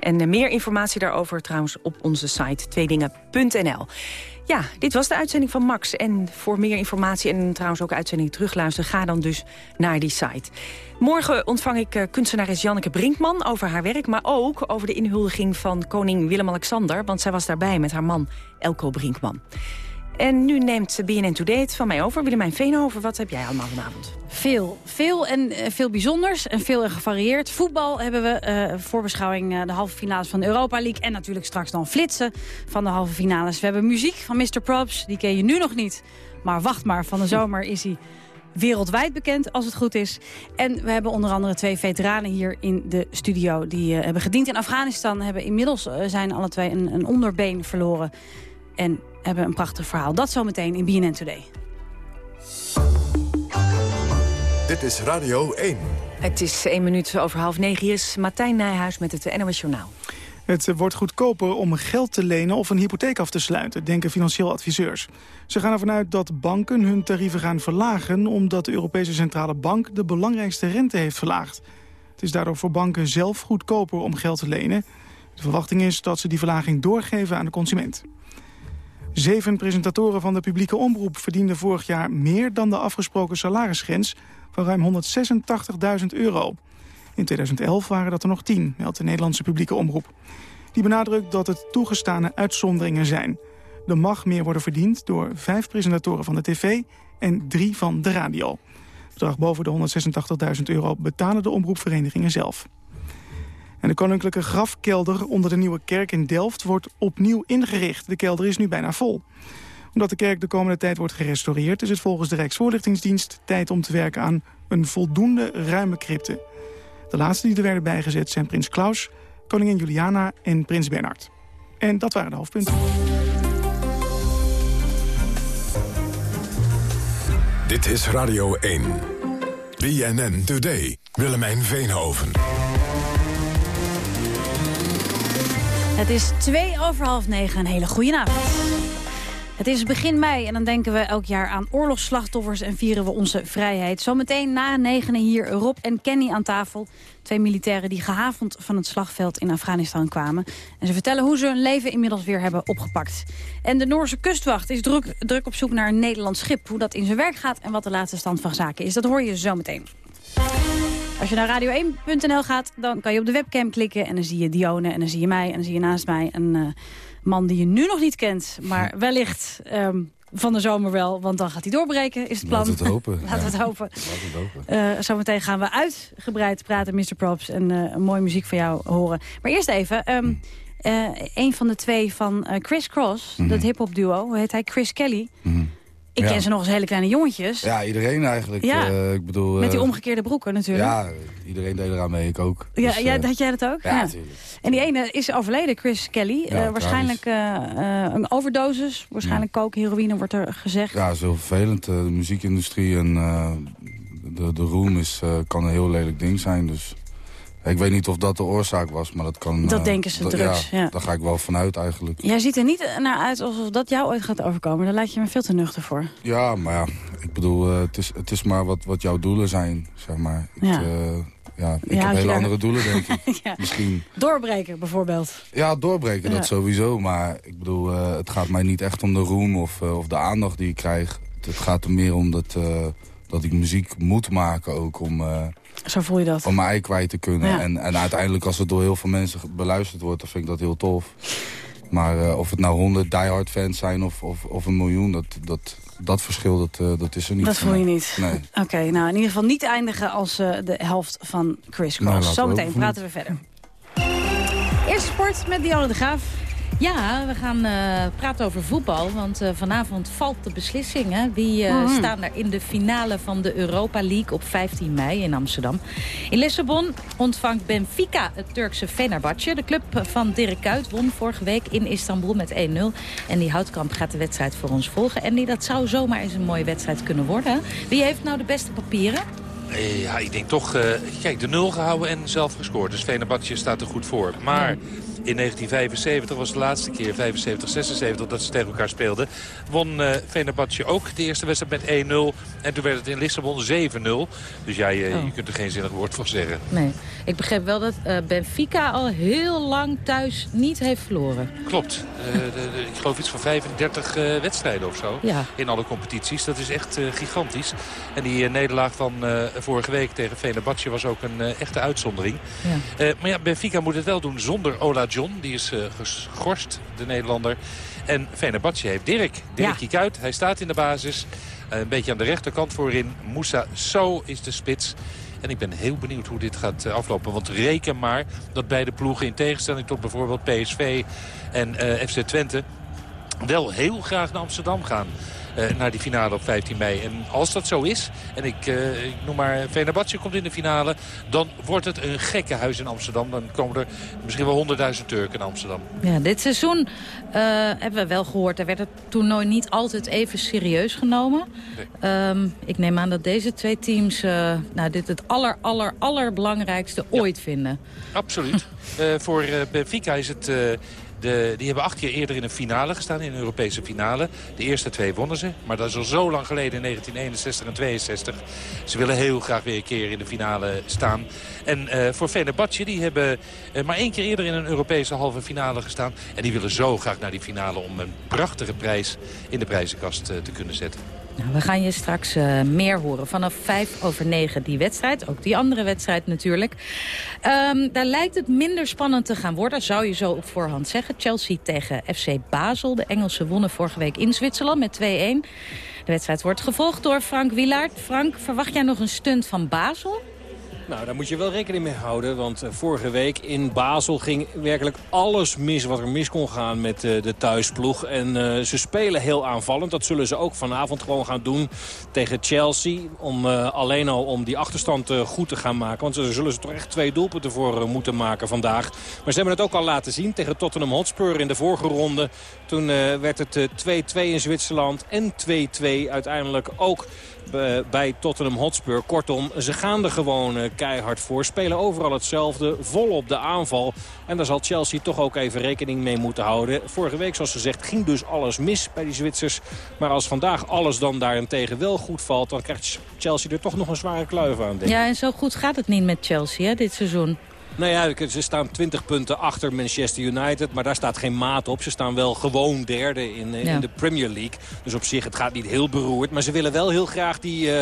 En eh, meer informatie daarover trouwens op onze site tweedingen.nl. Ja, dit was de uitzending van Max. En voor meer informatie en trouwens ook uitzending terugluisteren... ga dan dus naar die site. Morgen ontvang ik uh, kunstenares Janneke Brinkman over haar werk... maar ook over de inhuldiging van koning Willem-Alexander... want zij was daarbij met haar man Elko Brinkman. En nu neemt BNN Today van mij over. Willemijn Veenhoven, wat heb jij allemaal vanavond? Veel. Veel en uh, veel bijzonders en veel en gevarieerd. Voetbal hebben we, uh, voorbeschouwing uh, de halve finales van de Europa League... en natuurlijk straks dan flitsen van de halve finales. We hebben muziek van Mr. Props, die ken je nu nog niet. Maar wacht maar, van de zomer is hij wereldwijd bekend, als het goed is. En we hebben onder andere twee veteranen hier in de studio... die hebben gediend in Afghanistan, hebben inmiddels zijn alle twee een, een onderbeen verloren... En hebben een prachtig verhaal. Dat zometeen in BNN Today. Dit is Radio 1. Het is één minuut over half negen. Hier is Martijn Nijhuis met het NOS Journaal. Het wordt goedkoper om geld te lenen of een hypotheek af te sluiten, denken financieel adviseurs. Ze gaan ervan uit dat banken hun tarieven gaan verlagen... omdat de Europese Centrale Bank de belangrijkste rente heeft verlaagd. Het is daardoor voor banken zelf goedkoper om geld te lenen. De verwachting is dat ze die verlaging doorgeven aan de consument. Zeven presentatoren van de publieke omroep verdienden vorig jaar meer dan de afgesproken salarisgrens van ruim 186.000 euro. In 2011 waren dat er nog tien, meldt de Nederlandse publieke omroep. Die benadrukt dat het toegestane uitzonderingen zijn. Er mag meer worden verdiend door vijf presentatoren van de tv en drie van de radio. Het bedrag boven de 186.000 euro betalen de omroepverenigingen zelf. En de koninklijke grafkelder onder de Nieuwe Kerk in Delft wordt opnieuw ingericht. De kelder is nu bijna vol. Omdat de kerk de komende tijd wordt gerestaureerd... is het volgens de Rijksvoorlichtingsdienst tijd om te werken aan een voldoende ruime crypte. De laatste die er werden bijgezet zijn prins Klaus, koningin Juliana en prins Bernhard. En dat waren de hoofdpunten. Dit is Radio 1. BNN Today. Willemijn Veenhoven. Het is twee over half negen. Een hele goede avond. Het is begin mei en dan denken we elk jaar aan oorlogsslachtoffers en vieren we onze vrijheid. Zometeen na negenen hier Rob en Kenny aan tafel. Twee militairen die gehavend van het slagveld in Afghanistan kwamen. En ze vertellen hoe ze hun leven inmiddels weer hebben opgepakt. En de Noorse kustwacht is druk, druk op zoek naar een Nederlands schip. Hoe dat in zijn werk gaat en wat de laatste stand van zaken is. Dat hoor je zometeen. Als je naar radio1.nl gaat, dan kan je op de webcam klikken... en dan zie je Dione en dan zie je mij en dan zie je naast mij... een uh, man die je nu nog niet kent, maar wellicht... Um, van de zomer wel, want dan gaat hij doorbreken, is het plan. Laten we het hopen. Laten we het hopen. Uh, zometeen gaan we uitgebreid praten, Mr. Props, en uh, mooie muziek van jou horen. Maar eerst even, um, uh, een van de twee van Chris Cross, mm -hmm. dat hip-hop duo, hoe heet hij? Chris Kelly. Mm -hmm. Ik ken ze nog als hele kleine jongetjes. Ja, iedereen eigenlijk. Ja. Uh, ik bedoel, Met die omgekeerde broeken natuurlijk. Ja, iedereen deed eraan mee, ik ook. Ja, dus, ja had jij dat ook? Ja, natuurlijk. En die ene is overleden, Chris Kelly. Uh, waarschijnlijk uh, een overdosis. Waarschijnlijk kook, heroïne wordt er gezegd. Ja, zo vervelend. de muziekindustrie en de, de roem is, kan een heel lelijk ding zijn. Dus ik weet niet of dat de oorzaak was, maar dat kan... Dat uh, denken ze, drugs. Ja, ja, Daar ga ik wel vanuit eigenlijk. Jij ziet er niet naar uit alsof dat jou ooit gaat overkomen. Daar lijkt je me veel te nuchter voor. Ja, maar ja, ik bedoel, uh, het, is, het is maar wat, wat jouw doelen zijn, zeg maar. Ik, ja. Uh, ja, ik heb hele andere doelen, denk ik. ja. Misschien... Doorbreken, bijvoorbeeld. Ja, doorbreken, dat sowieso. Maar ik bedoel, het gaat mij niet echt om de roem of, of de aandacht die ik krijg. Het, het gaat er meer om dat dat ik muziek moet maken ook om... Zo voel je dat? Om mijn ei kwijt te kunnen. En, en uiteindelijk als het door heel veel mensen beluisterd wordt, dan vind ik dat heel tof. Maar uh, of het nou honderd diehard fans zijn of, of, of een miljoen, dat, dat, dat verschil dat, uh, dat is er niet. Dat voel je niet? Nee. Oké, nou in ieder geval niet eindigen als uh, de helft van Chris Cross. Nou, Zometeen praten we verder. Eerste sport met Dionne de Graaf. Ja, we gaan uh, praten over voetbal. Want uh, vanavond valt de beslissing. Hè? Wie uh, mm. staan er in de finale van de Europa League op 15 mei in Amsterdam. In Lissabon ontvangt Benfica het Turkse Fenerbahce. De club van Dirk Kuyt won vorige week in Istanbul met 1-0. En die Houtkamp gaat de wedstrijd voor ons volgen. En die, dat zou zomaar eens een mooie wedstrijd kunnen worden. Wie heeft nou de beste papieren? Ja, ik denk toch, uh, kijk, de nul gehouden en zelf gescoord. Dus Venerbahce staat er goed voor. Maar ja. In 1975 was de laatste keer, 75, 76, dat ze tegen elkaar speelden. Won uh, Venerbahce ook de eerste wedstrijd met 1-0. En toen werd het in Lissabon 7-0. Dus ja, je, oh. je, kunt er geen zinnig woord voor zeggen. Nee, ik begreep wel dat uh, Benfica al heel lang thuis niet heeft verloren. Klopt. de, de, ik geloof iets van 35 wedstrijden of zo. Ja. In alle competities. Dat is echt gigantisch. En die nederlaag van vorige week tegen Fenerbahce was ook een echte uitzondering. Ja. Maar ja, Benfica moet het wel doen zonder Ola John. Die is uh, geschorst, de Nederlander. En Fenerbahce heeft Dirk. Dirk ja. Kuyt, hij staat in de basis. een beetje aan de rechterkant voorin. Moussa So is de spits. En ik ben heel benieuwd hoe dit gaat aflopen. Want reken maar dat beide ploegen in tegenstelling tot bijvoorbeeld PSV en FC Twente... wel heel graag naar Amsterdam gaan. Uh, naar die finale op 15 mei. En als dat zo is, en ik, uh, ik noem maar Venabatje komt in de finale... dan wordt het een gekke huis in Amsterdam. Dan komen er misschien wel 100.000 Turken in Amsterdam. Ja, dit seizoen uh, hebben we wel gehoord... er werd het toernooi niet altijd even serieus genomen. Nee. Um, ik neem aan dat deze twee teams nou, dit het aller, aller, allerbelangrijkste ja. ooit vinden. Absoluut. voor Benfica is het... De, die hebben acht keer eerder in een finale gestaan, in een Europese finale. De eerste twee wonnen ze, maar dat is al zo lang geleden, in 1961 en 62. Ze willen heel graag weer een keer in de finale staan. En uh, voor Fenerbahce, die hebben uh, maar één keer eerder in een Europese halve finale gestaan. En die willen zo graag naar die finale om een prachtige prijs in de prijzenkast uh, te kunnen zetten. Nou, we gaan je straks uh, meer horen. Vanaf vijf over negen die wedstrijd. Ook die andere wedstrijd natuurlijk. Um, daar lijkt het minder spannend te gaan worden. Zou je zo op voorhand zeggen. Chelsea tegen FC Basel. De Engelsen wonnen vorige week in Zwitserland met 2-1. De wedstrijd wordt gevolgd door Frank Wielaert. Frank, verwacht jij nog een stunt van Basel? Nou, daar moet je wel rekening mee houden. Want uh, vorige week in Basel ging werkelijk alles mis wat er mis kon gaan met uh, de thuisploeg. En uh, ze spelen heel aanvallend. Dat zullen ze ook vanavond gewoon gaan doen tegen Chelsea. Om, alleen al om die achterstand goed te gaan maken. Want ze zullen ze toch echt twee doelpunten voor moeten maken vandaag. Maar ze hebben het ook al laten zien tegen Tottenham Hotspur in de vorige ronde. Toen werd het 2-2 in Zwitserland en 2-2 uiteindelijk ook bij Tottenham Hotspur. Kortom, ze gaan er gewoon keihard voor. Spelen overal hetzelfde, volop de aanval. En daar zal Chelsea toch ook even rekening mee moeten houden. Vorige week, zoals gezegd, ging dus alles mis bij die Zwitsers. Maar als vandaag alles dan daarentegen wel goed valt... dan krijgt Chelsea er toch nog een zware kluif aan. Ja, en zo goed gaat het niet met Chelsea hè, dit seizoen. Nou ja, ze staan 20 punten achter Manchester United. Maar daar staat geen maat op. Ze staan wel gewoon derde in, ja. in de Premier League. Dus op zich, het gaat niet heel beroerd. Maar ze willen wel heel graag die, uh,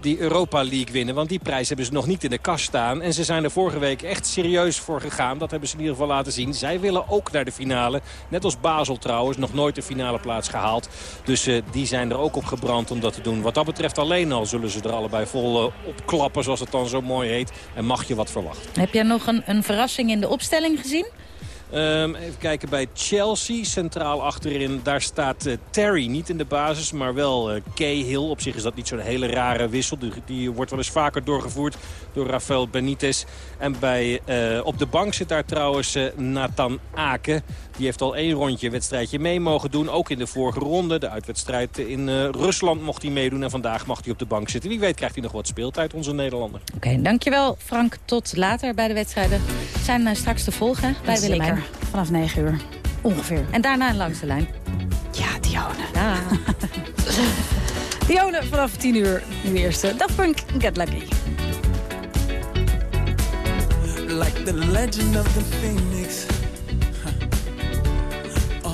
die Europa League winnen. Want die prijs hebben ze nog niet in de kast staan. En ze zijn er vorige week echt serieus voor gegaan. Dat hebben ze in ieder geval laten zien. Zij willen ook naar de finale. Net als Basel trouwens. Nog nooit de finale plaats gehaald. Dus uh, die zijn er ook op gebrand om dat te doen. Wat dat betreft alleen al zullen ze er allebei vol uh, op klappen. Zoals het dan zo mooi heet. En mag je wat verwachten. Heb jij nog een een, verrassing in de opstelling gezien? Um, even kijken bij Chelsea, centraal achterin. Daar staat uh, Terry niet in de basis, maar wel uh, Cahill. Op zich is dat niet zo'n hele rare wissel. Die, die, wordt wel eens vaker doorgevoerd door Rafael Benitez. En bij, uh, op de bank zit daar trouwens Nathan Aken. Die heeft al één rondje wedstrijdje mee mogen doen. Ook in de vorige ronde. De uitwedstrijd in Rusland mocht hij meedoen. En vandaag mag hij op de bank zitten. Wie weet krijgt hij nog wat speeltijd, onze Nederlander. Oké, okay, dankjewel Frank. Tot later bij de wedstrijden. Zijn straks te volgen bij Willemijn. Vanaf 9 uur. Ongeveer. En daarna langs de lijn. Ja, Dione. Ja. Dione vanaf 10 uur. Nu eerste. Daft Punk, Get Lucky. Like the legend of the phoenix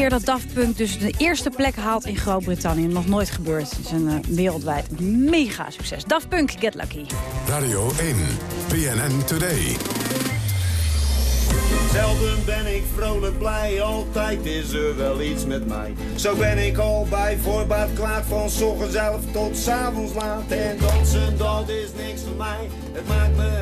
Keer dat Daft Punk dus de eerste plek haalt in Groot-Brittannië. Nog nooit gebeurd. Het is een eh, wereldwijd mega succes. Daft Punk, Get Lucky. Radio 1, PNN Today. Zelden ben ik vrolijk blij, altijd is er wel iets met mij. Zo ben ik al bij voorbaat klaar, van s ochtends zelf tot s avonds laat. En dansen, dat is niks voor mij, het maakt me.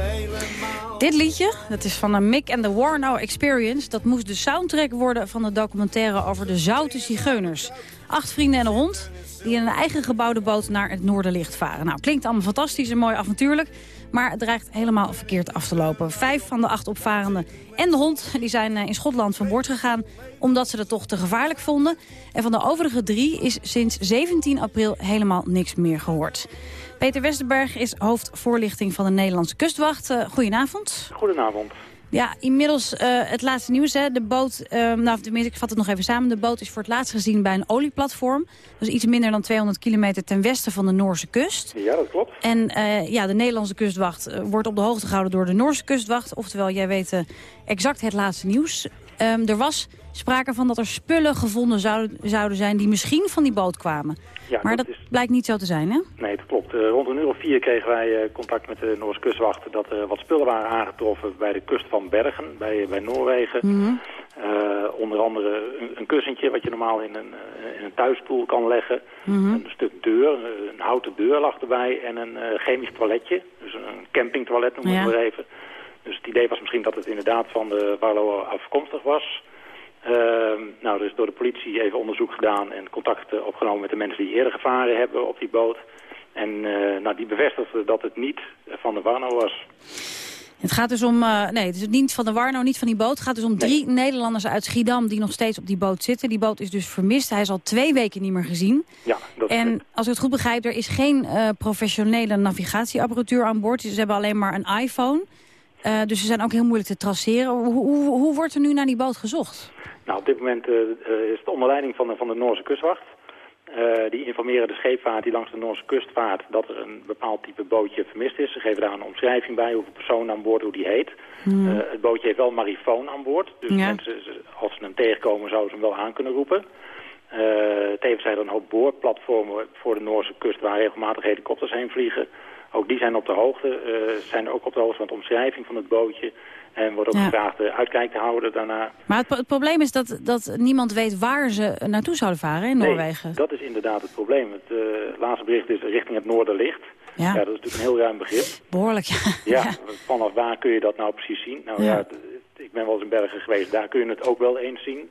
Dit liedje, dat is van de Mick and the Warnow Experience... dat moest de soundtrack worden van de documentaire over de zoute zigeuners. Acht vrienden en een hond die in een eigen gebouwde boot naar het noorderlicht varen. Nou, klinkt allemaal fantastisch en mooi avontuurlijk... maar het dreigt helemaal verkeerd af te lopen. Vijf van de acht opvarenden en de hond die zijn eh, in Schotland van boord gegaan... omdat ze het toch te gevaarlijk vonden. En van de overige drie is sinds 17 april helemaal niks meer gehoord. Peter Westerberg is hoofdvoorlichting van de Nederlandse kustwacht. Uh, goedenavond. Goedenavond. Ja, inmiddels uh, het laatste nieuws. Hè. De boot, uh, nou tenminste, ik vat het nog even samen. De boot is voor het laatst gezien bij een olieplatform. Dus iets minder dan 200 kilometer ten westen van de Noorse kust. Ja, dat klopt. En uh, ja, de Nederlandse kustwacht wordt op de hoogte gehouden door de Noorse kustwacht. Oftewel, jij weet exact het laatste nieuws. Um, er was sprake van dat er spullen gevonden zouden, zouden zijn die misschien van die boot kwamen. Ja, maar dat, dat is... blijkt niet zo te zijn, hè? Nee, dat klopt. Uh, rond een uur of vier kregen wij uh, contact met de Noorse kustwacht... dat er wat spullen waren aangetroffen bij de kust van Bergen, bij, bij Noorwegen. Mm -hmm. uh, onder andere een, een, kussentje wat je normaal in een, in een thuisstoel kan leggen. Mm -hmm. Een stuk deur, een houten deur lag erbij en een chemisch toiletje. Dus een campingtoilet noemen we ja. het even. Dus het idee was misschien dat het inderdaad van de Warlo afkomstig was... Ehm, nou, er is door de politie even onderzoek gedaan en contact eh, opgenomen met de mensen die eerder gevaren hebben op die boot. En eh, nou, die bevestigden dat het niet van de Warno was. Het gaat dus om, eh, nee, het is niet van de Warno, niet van die boot. Het gaat dus om drie Nederlanders uit Schiedam die nog steeds op die boot zitten. Die boot is dus vermist. Hij is al twee weken niet meer gezien. Ja, dat En als ik het goed begrijp, er is geen professionele navigatieapparatuur aan boord. Ze hebben alleen maar een iPhone. Eh, dus ze zijn ook heel moeilijk te traceren. Hoe, hoe, hoe wordt er nu naar die boot gezocht? Nou, op dit moment eh, eh, is het onder leiding van de, van de Noorse kustwacht. Die informeren de scheepvaart die langs de Noorse kust vaart dat er een bepaald type bootje vermist is. Ze geven daar een omschrijving bij, hoeveel personen aan boord, hoe die heet. Hmm. Het bootje heeft wel marifoon aan boord. Dus Ja. mensen, ze- als ze hem tegenkomen, zouden ze hem wel aan kunnen roepen. Eh, tevens zijn er een hoop boordplatformen voor de Noorse kust waar regelmatig helikopters heen vliegen. Ook die zijn op de hoogte, eh, zijn ook op de hoogte van de omschrijving van het bootje. En wordt ook Ja. gevraagd eh, uitkijk te houden daarna. Maar het, pro- het probleem is dat, dat niemand weet waar ze naartoe zouden varen in Noorwegen. Nee, dat is inderdaad het probleem. Het eh, laatste bericht is richting het noorderlicht. Ja. dat is natuurlijk een heel ruim begrip. Behoorlijk, ja. Ja, vanaf waar kun je dat nou precies zien? Nou Ja. ja, ik ben wel eens in Bergen geweest, daar kun je het ook wel eens zien.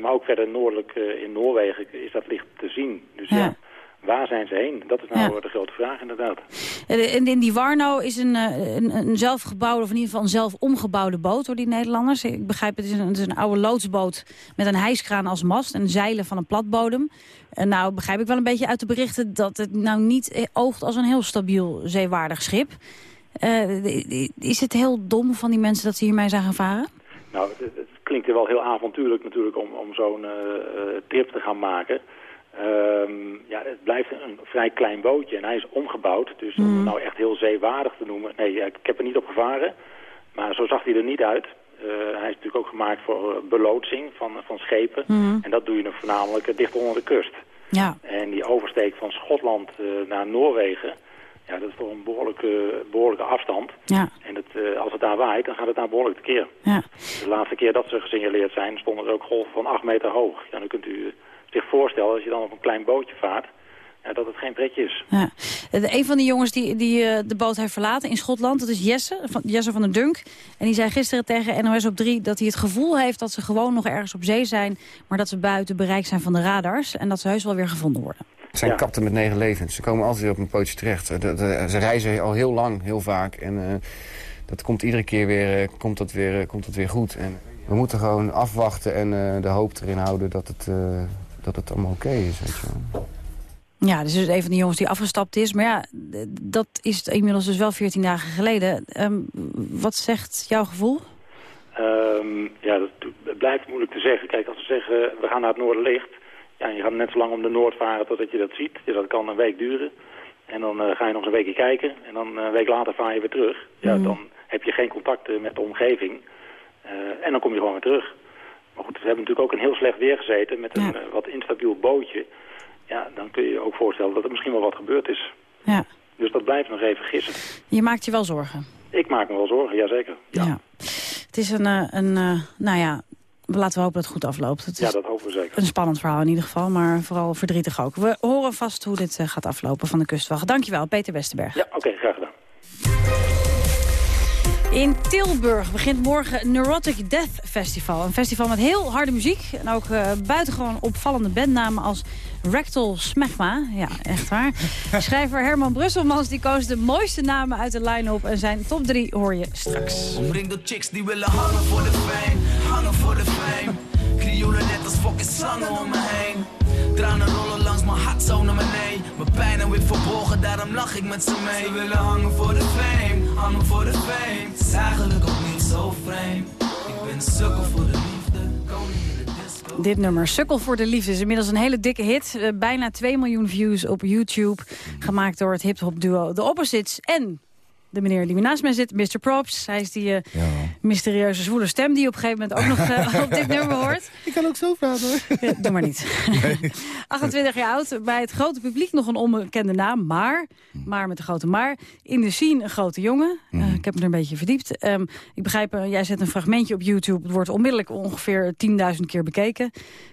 Maar ook verder noordelijk in Noorwegen is dat licht te zien. Dus ja, waar zijn ze heen? Dat is nou Ja. de grote vraag inderdaad. En in, die Warno is een, eh, een, een zelfgebouwde, of in ieder geval een zelf omgebouwde boot door die Nederlanders. Ik begrijp, het is een, het is een oude loodsboot met een hijskraan als mast en zeilen van een platbodem. En nou begrijp ik wel een beetje uit de berichten dat het nou niet eh, oogt als een heel stabiel zeewaardig schip. Eh, is het heel dom van die mensen dat ze hiermee zijn gaan varen? Nou, het, het klinkt wel heel avontuurlijk natuurlijk om, om zo'n eh, trip te gaan maken. Ehm, ja, het blijft een vrij klein bootje en hij is omgebouwd. Dus om het nou echt heel zeewaardig te noemen... Nee, ik heb er niet op gevaren, maar zo zag hij er niet uit. Eh, hij is natuurlijk ook gemaakt voor eh, beloodsing van, van schepen. Mhm. En dat doe je dan voornamelijk eh, dicht onder de kust. Ja. En die oversteek van Schotland naar Noorwegen... Ja, dat is toch een behoorlijke, behoorlijke afstand. Ja. En het, als het daar waait, dan gaat het daar behoorlijk tekeer. Ja. De laatste keer dat ze gesignaleerd zijn, stonden er ook golven van 8 meter hoog. Ja, dan kunt u zich voorstellen, als je dan op een klein bootje vaart, ja, dat het geen pretje is. Ja. Eh, Een van die jongens die, die eh, de boot heeft verlaten in Schotland, dat is Jesse van, Jesse van der Dunk. En die zei gisteren tegen NOS op 3 dat hij het gevoel heeft dat ze gewoon nog ergens op zee zijn, maar dat ze buiten bereik zijn van de radars en dat ze heus wel weer gevonden worden. Het zijn kapten met negen levens. Ze komen altijd weer op een pootje terecht. Eh, Ze reizen al heel lang, heel vaak. En eh, dat komt iedere keer weer, eh, komt dat weer, komt dat weer goed. En we moeten gewoon afwachten en eh, de hoop erin houden dat het, eh, dat het allemaal oké is. Weet je wel. Ja, dus is een van die jongens die afgestapt is. Maar ja, dat is inmiddels dus wel 14 dagen geleden. Ehm, wat zegt jouw gevoel? Ehm, ja, dat het blijft moeilijk te zeggen. Kijk, als ze zeggen, we gaan naar het noorderlicht, ja, je gaat net zo lang om de noord varen totdat je dat ziet. Dus dat kan een week duren. En dan eh, ga je nog eens een weekje kijken. En dan eh, een week later vaar je weer terug. Ja, Mhm. dan heb je geen contact eh, met de omgeving. Eh, en dan kom je gewoon weer terug. Maar goed, we hebben natuurlijk ook in heel slecht weer gezeten met een eh, wat instabiel bootje. Ja, dan kun je je ook voorstellen dat er misschien wel wat gebeurd is. Ja. Dus dat blijft nog even gissen. Je maakt je wel zorgen. Ik maak me wel zorgen, jazeker. Ja. Het is een, eh, een eh, nou ja, laten we hopen dat het goed afloopt. Het is Ja, dat hopen we zeker. een spannend verhaal in ieder geval, maar vooral verdrietig ook. We horen vast hoe dit gaat aflopen van de kustwacht. Dankjewel, Peter Westerberg. Ja, oké, graag gedaan. In Tilburg begint morgen Neurotic Death Festival. Een festival met heel harde muziek. En ook eh, buitengewoon opvallende bandnamen als Rectal Smegma. Ja, echt waar. Schrijver Herman Brusselmans die koos de mooiste namen uit de line-up. En zijn top 3 hoor je straks. Omringd door chicks die willen hangen voor de fame, hangen voor de fame. Krioelen net als fucking slangen om me heen. Tranen rollen langs mijn hart zo naar beneden. Mijn pijn en weer verborgen, daarom lach ik met ze mee. Ze willen hangen voor de fame, hangen voor de fame. Het is eigenlijk ook niet zo vreemd. Ik ben sukkel voor de liefde. Dit nummer, Sukkel voor de Liefde, is inmiddels een hele dikke hit. Eh, bijna 2 miljoen views op YouTube. Gemaakt door het hip-hop duo The Opposites. En de meneer die naast mij zit, Mr. Props. Hij is die eh, mysterieuze zwoele stem die je op een gegeven moment ook nog eh, op dit nummer hoort. Ik kan ook zo praten hoor. Ja, doe maar niet. 28 jaar oud, bij het grote publiek nog een onbekende naam, maar, maar met een grote maar. In de scene een grote jongen. Eh, ik heb me er een beetje verdiept. Ehm, ik begrijp, jij zet een fragmentje op YouTube. Het wordt onmiddellijk ongeveer 10.000 keer bekeken.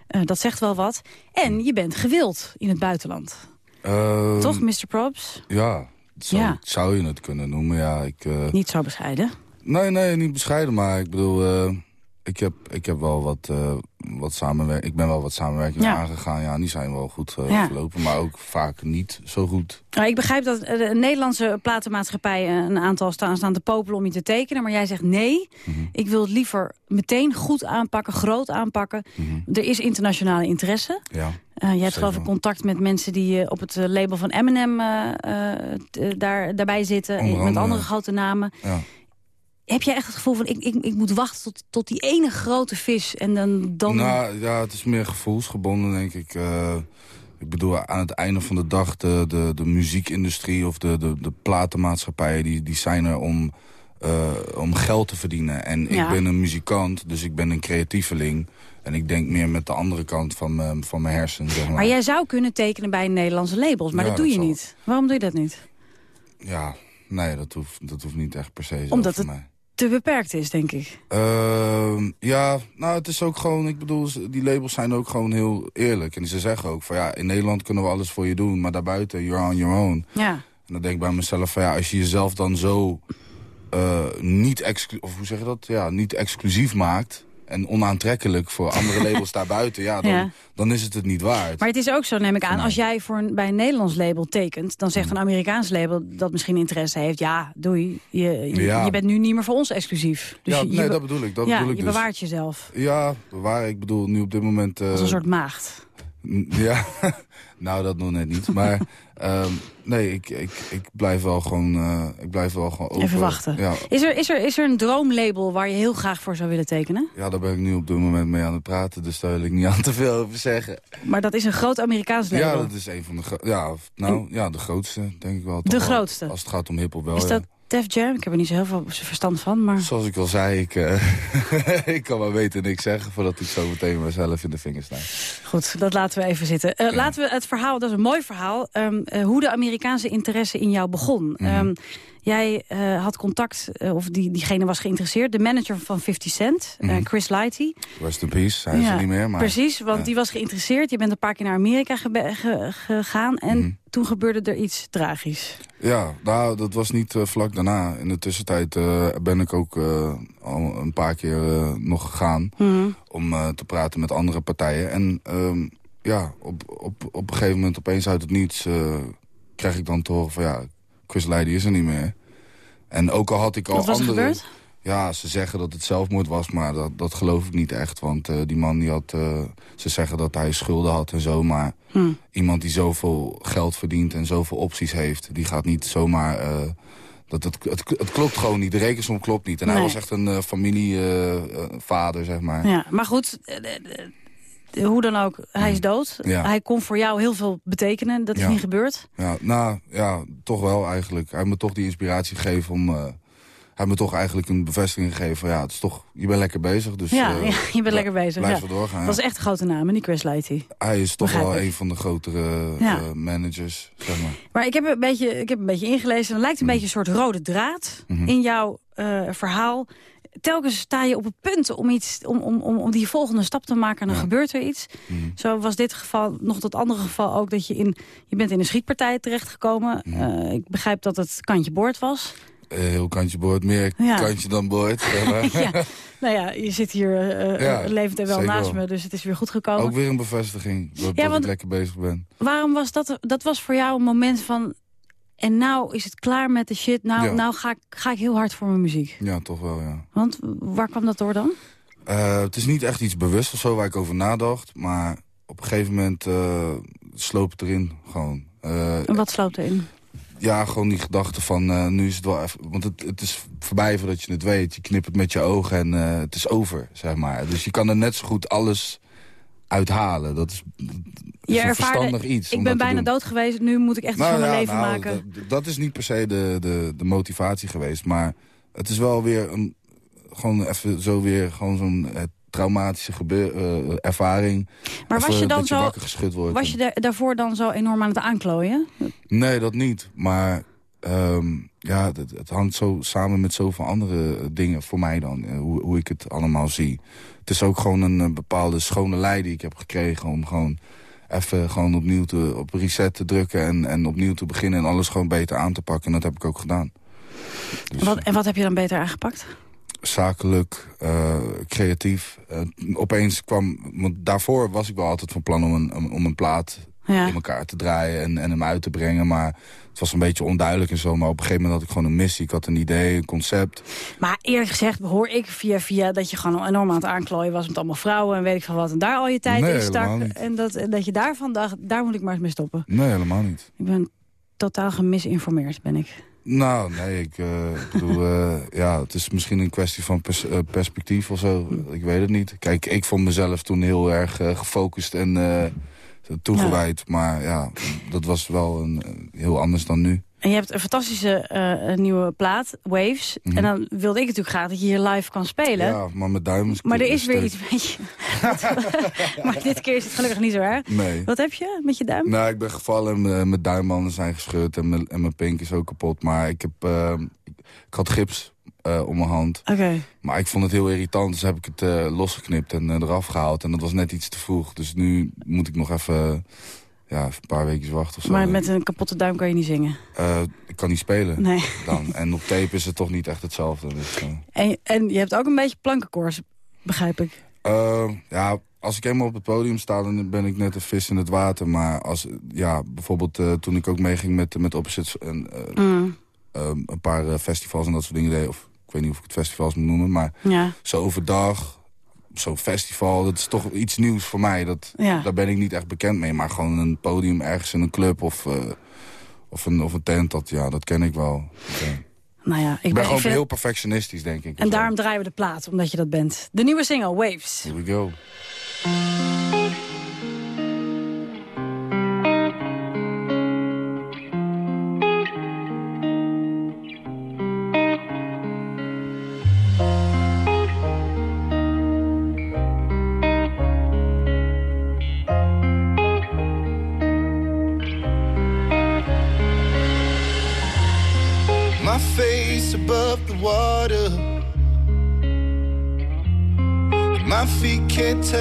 Eh, dat zegt wel wat. En je bent gewild in het buitenland. Ehm, Toch, Mr. Props? Ja, zou, Ja. zou je het kunnen noemen. Ja, ik, eh, Niet zo bescheiden. Nee, nee, niet bescheiden, maar ik bedoel... eh, ik heb, ik heb wel wat, eh wat samenwerking. Ik ben wel wat samenwerkingen Ja. aangegaan. Ja, die zijn wel goed Ja. verlopen, maar ook vaak niet zo goed. Nou, ik begrijp dat de Nederlandse platenmaatschappijen een aantal staan, staan te popelen om je te tekenen. Maar jij zegt nee, Mhm. ik wil het liever meteen goed aanpakken, groot aanpakken. Er is internationale interesse. Mhm. Ja. Eh, je hebt geloof ik contact met mensen die eh, op het eh, label van Eminem daar, daarbij zitten. Met andere. grote namen. Ja. Heb jij echt het gevoel van ik, ik, ik moet wachten tot, tot die ene grote vis en dan... dan... Nou ja, het is meer gevoelsgebonden, denk ik. Ik bedoel, aan het einde van de dag, de, de, de muziekindustrie of de, de, de platenmaatschappijen... Die, die zijn er om, om geld te verdienen. En Ja. ik ben een muzikant, dus ik ben een creatieveling. En ik denk meer met de andere kant van mijn, van mijn hersenen, zeg maar. Maar jij zou kunnen tekenen bij Nederlandse labels, maar Ja, dat doe dat je zal. niet. Waarom doe je dat niet? Ja, nee, dat hoeft, dat hoeft niet echt per se zo Omdat het mij. te beperkt is, denk ik. Ehm, ja, nou het is ook gewoon, ik bedoel, die labels zijn ook gewoon heel eerlijk. En ze zeggen ook van ja, in Nederland kunnen we alles voor je doen, maar daarbuiten, you're on your own. Ja. En dan denk ik bij mezelf van ja, als je jezelf dan zo eh, niet, exclu of hoe zeg je dat? Ja, niet exclusief maakt en onaantrekkelijk voor andere labels daarbuiten, ja dan, Ja. dan is het het niet waard. Maar het is ook zo, neem ik aan, als jij voor een, bij een Nederlands label tekent... dan zegt een Amerikaans label dat misschien interesse heeft... ja, doei, je, je, Ja. je bent nu niet meer voor ons exclusief. Dus ja, je, nee, dat bedoel ik. Dat ja, bedoel ik je dus. bewaart jezelf Ja, bewaren. Ik bedoel, nu op dit moment... eh, als een soort maagd. Ja, nou dat nog net niet. Maar ehm, nee, ik, ik, ik blijf wel gewoon, eh, ik blijf wel gewoon open. Even wachten. Ja, Is, er, is, er, is er een droomlabel waar je heel graag voor zou willen tekenen? ja, daar ben ik nu op dit moment mee aan het praten. Dus daar wil ik niet aan te veel over zeggen. Maar dat is een groot Amerikaans label. Ja, dat is een van de ja, nou, ja, de grootste, denk ik wel. De wel. grootste? Als het gaat om hiphop wel, is ja. Def Jam? Ik heb er niet zo heel veel verstand van, maar... Zoals ik al zei, ik, eh, ik kan maar weten niks zeggen... voordat ik zo meteen mezelf in de vingers sta. Goed, dat laten we even zitten. Eh, Laten we het verhaal, dat is een mooi verhaal... ehm, eh, hoe de Amerikaanse interesse in jou begon. Mhm. Ehm, jij had contact, of die, diegene was geïnteresseerd... de manager van 50 Cent, Mhm. Chris Lighty. Rest in peace, hij is Ja, er niet meer. Maar, Precies, want ja. die was geïnteresseerd. Je bent een paar keer naar Amerika gegaan... en Mhm. Toen gebeurde er iets tragisch. Ja, nou, dat was niet eh, vlak daarna. In de tussentijd eh, ben ik ook eh, al een paar keer nog gegaan... Mhm. om te praten met andere partijen. En ehm, ja, op, op, op een gegeven moment opeens uit het niets... krijg ik dan te horen van ja, Chris Leiden is er niet meer. En ook al had ik al Wat was er andere... gebeurd? Ja, ze zeggen dat het zelfmoord was, maar dat, dat geloof ik niet echt. Want eh, die man die had... eh, ze zeggen dat hij schulden had en zo, maar... Hm. Iemand die zoveel geld verdient en zoveel opties heeft... die gaat niet zomaar... eh, dat, het, het, het klopt gewoon niet, de rekensom klopt niet. En hij was echt een familievader, zeg maar. Ja, maar goed, hoe dan ook, hij is dood. Mhm. Ja. Hij kon voor jou heel veel betekenen, dat is Ja. niet gebeurd. Ja, nou, ja, toch wel eigenlijk. Hij me toch die inspiratie gegeven om... heeft me toch eigenlijk een bevestiging gegeven van... ja, het is toch, je bent lekker bezig, dus... ja, eh, ja, je bent lekker bezig. Blijf ja. doorgaan. Dat ja. is echt een grote naam, die Chris Lighty. Hij is toch Begrijp wel ik. een van de grotere eh, managers, zeg maar. Maar ik heb een beetje, ik heb een beetje ingelezen. Er lijkt een beetje een soort rode draad Mhm. in jouw eh, verhaal. Telkens sta je op het punt om, iets, om, om, om, om die volgende stap te maken... en dan gebeurt er iets. Mhm. Zo was dit geval, nog dat andere geval ook... dat je, in, je bent in een schietpartij terechtgekomen. Mhm. Ik begrijp dat het kantje boord was. Eh, heel kantje boord, meer Ja. kantje dan boord. ja. Nou ja, je zit hier eh, Ja, levend en wel naast wel. me, dus het is weer goed gekomen. Ook weer een bevestiging dat, Ja, want- ik lekker bezig ben. Waarom was dat, dat was voor jou een moment van... en nou is het klaar met de shit, nou, nou ga, ik, ga ik heel hard voor mijn muziek. Ja, toch wel, ja. Want waar kwam dat door dan? Het is niet echt iets bewust of zo waar ik over nadacht. Maar op een gegeven moment eh sloop het erin gewoon. En wat sloopt erin? Ja, gewoon die gedachte van eh, nu is het wel even... Want het, het is voorbij voordat je het weet. Je knipt het met je ogen en eh, het is over, zeg maar. Dus je kan er net zo goed alles uithalen. Dat is, dat is Je een verstandig iets. ik ben bijna dood geweest, nu moet ik echt iets Nou van mijn leven nou, maken. Dat, dat is niet per se de, de, de motivatie geweest. Maar het is wel weer een, gewoon even zo weer gewoon zo'n eh, traumatische gebeur, eh, ervaring. Maar was je dan dat zo, je wakker geschud wordt. was je daar- daarvoor dan zo enorm aan het aanklooien? Nee, dat niet. Maar ehm, ja, het, het hangt zo samen met zoveel andere dingen voor mij dan. eh, hoe, hoe ik het allemaal zie. Het is ook gewoon een, eh, bepaalde schone lei die ik heb gekregen... om gewoon even gewoon opnieuw te, op reset te drukken... En, en opnieuw te beginnen en alles gewoon beter aan te pakken. En dat heb ik ook gedaan. Dus, Wat, en wat heb je dan beter aangepakt? Zakelijk, eh, creatief. Eh, opeens kwam, want daarvoor was ik wel altijd van plan om een, om- een plaat Ja. in elkaar te draaien en, en hem uit te brengen. Maar het was een beetje onduidelijk en zo. Maar op een gegeven moment had ik gewoon een missie. Ik had een idee, een concept. Maar eerlijk gezegd hoor ik via via dat je gewoon enorm aan het aanklooien was met allemaal vrouwen en weet ik van wat. En daar al je tijd Nee, in stak. En dat, en dat je daarvan dacht, daar moet ik maar eens mee stoppen. Nee, helemaal niet. Ik ben totaal gemisinformeerd, ben ik. Nou, nee, ik ik bedoel, eh, ja, het is misschien een kwestie van pers- eh, perspectief of zo. Ik weet het niet. Kijk, ik vond mezelf toen heel erg gefocust en toegewijd. Maar ja, dat was wel een, heel anders dan nu. En je hebt een fantastische eh, nieuwe plaat, Waves. Mhm. En dan wilde ik natuurlijk graag dat je hier live kan spelen. Ja, maar mijn duim is Maar er is weer iets met je. maar dit keer is het gelukkig niet zo erg. Nee. Wat heb je met je duim? Nou, ik ben gevallen en mijn- mijn duimbanden zijn gescheurd en mijn, en mijn pink is ook kapot. Maar ik, heb, eh, ik, ik had gips eh, om mijn hand. Oké. Maar ik vond het heel irritant, dus heb ik het eh, losgeknipt en eraf gehaald. En dat was net iets te vroeg. Dus nu moet ik nog even, ja, een paar weken wachten of zo. Maar met een kapotte duim kan je niet zingen. Eh, ik kan niet spelen Nee. dan. En op tape is het toch niet echt hetzelfde. Dus, eh. En, en je hebt ook een beetje plankenkoorts, begrijp ik. Eh, ja, als ik helemaal op het podium sta, dan ben ik net een vis in het water. Maar als, ja, bijvoorbeeld toen ik ook meeging met, met Opposites... En, Mm. eh, een paar festivals en dat soort dingen deed. Of ik weet niet of ik het festivals moet noemen. Maar Ja. zo overdag, zo'n festival, dat is toch iets nieuws voor mij. Dat, Ja. Daar ben ik niet echt bekend mee. Maar gewoon een podium ergens in een club of, eh, of, een, of een tent, dat, ja, dat ken ik wel. Nou ja, ik ben ben, gewoon heel perfectionistisch, denk ik. En daarom draaien we de plaat, omdat je dat bent. De nieuwe single, Waves. Here we go.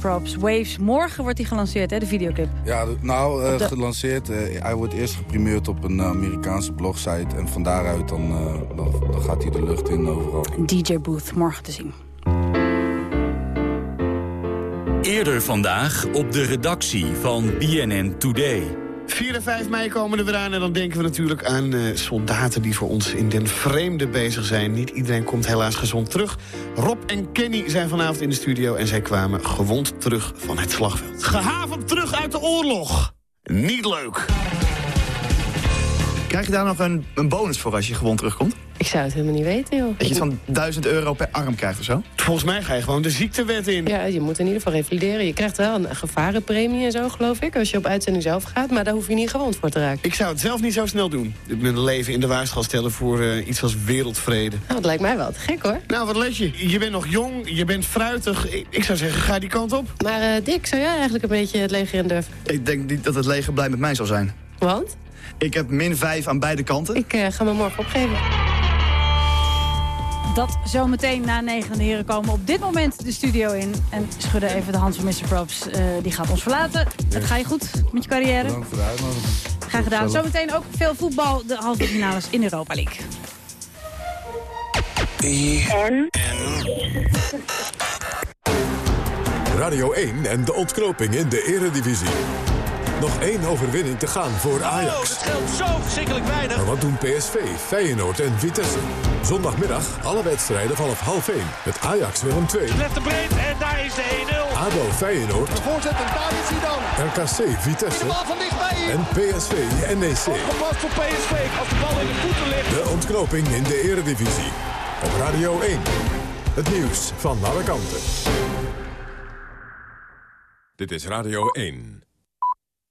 Props, Waves. Morgen wordt die gelanceerd, hè, de videoclip. Ja, nou, eh, de- gelanceerd. eh, hij wordt eerst geprimeerd op een eh, Amerikaanse blogsite. En van daaruit dan, eh, dan, dan gaat hij de lucht in overal. DJ Booth, morgen te zien. Eerder vandaag op de redactie van BNN Today. 4 en 5 mei komen er weer aan en dan denken we natuurlijk aan eh, soldaten die voor ons in den vreemde bezig zijn. Niet iedereen komt helaas gezond terug. Rob en Kenny zijn vanavond in de studio en zij kwamen gewond terug van het slagveld. Gehavend terug uit de oorlog. Niet leuk. Krijg je daar nog een, een bonus voor als je gewond terugkomt? Ik zou het helemaal niet weten, joh. Dat je iets van 1000 euro per arm krijgt of zo? Volgens mij ga je gewoon de ziektewet in. Ja, je moet in ieder geval revalideren. Je krijgt wel een gevarenpremie en zo, geloof ik, als je op uitzending zelf gaat. Maar daar hoef je niet gewond voor te raken. Ik zou het zelf niet zo snel doen. Mijn leven in de waarschuw stellen voor eh, iets als wereldvrede. Nou, dat lijkt mij wel te gek, hoor. Nou, wat let je? Je bent nog jong, je bent fruitig. Ik, zou zeggen, ga die kant op. Maar eh, Dick, zou jij eigenlijk een beetje het leger in durven? Ik denk niet dat het leger blij met mij zal zijn. Want? Ik heb min 5 aan beide kanten. Ik uh, ga me morgen opgeven. Dat zometeen na negen. De heren komen op dit moment de studio in. En schudden even de hand van Mr. Props. Uh, die gaat ons verlaten. Het ga je goed met je carrière? Bedankt voor de uitnodiging. Graag gedaan. Zometeen ook veel voetbal. De halve finales in Europa League. En? Radio 1 en de ontknoping in de eredivisie. Nog één overwinning te gaan voor Ajax. Oh, dat scheelt zo verschrikkelijk weinig. Maar wat doen PSV, Feyenoord en Vitesse? Zondagmiddag alle wedstrijden vanaf half 1 met Ajax Willem 2. Let de breed en daar is de 1-0. ADO Feyenoord. De voorzet en daar is hij dan. RKC Vitesse. De bal van dichtbij. En PSV NEC. Opgepast voor PSV als de bal in de voeten ligt. De ontknoping in de eredivisie. Op Radio 1. Het nieuws van alle kanten. Dit is Radio 1.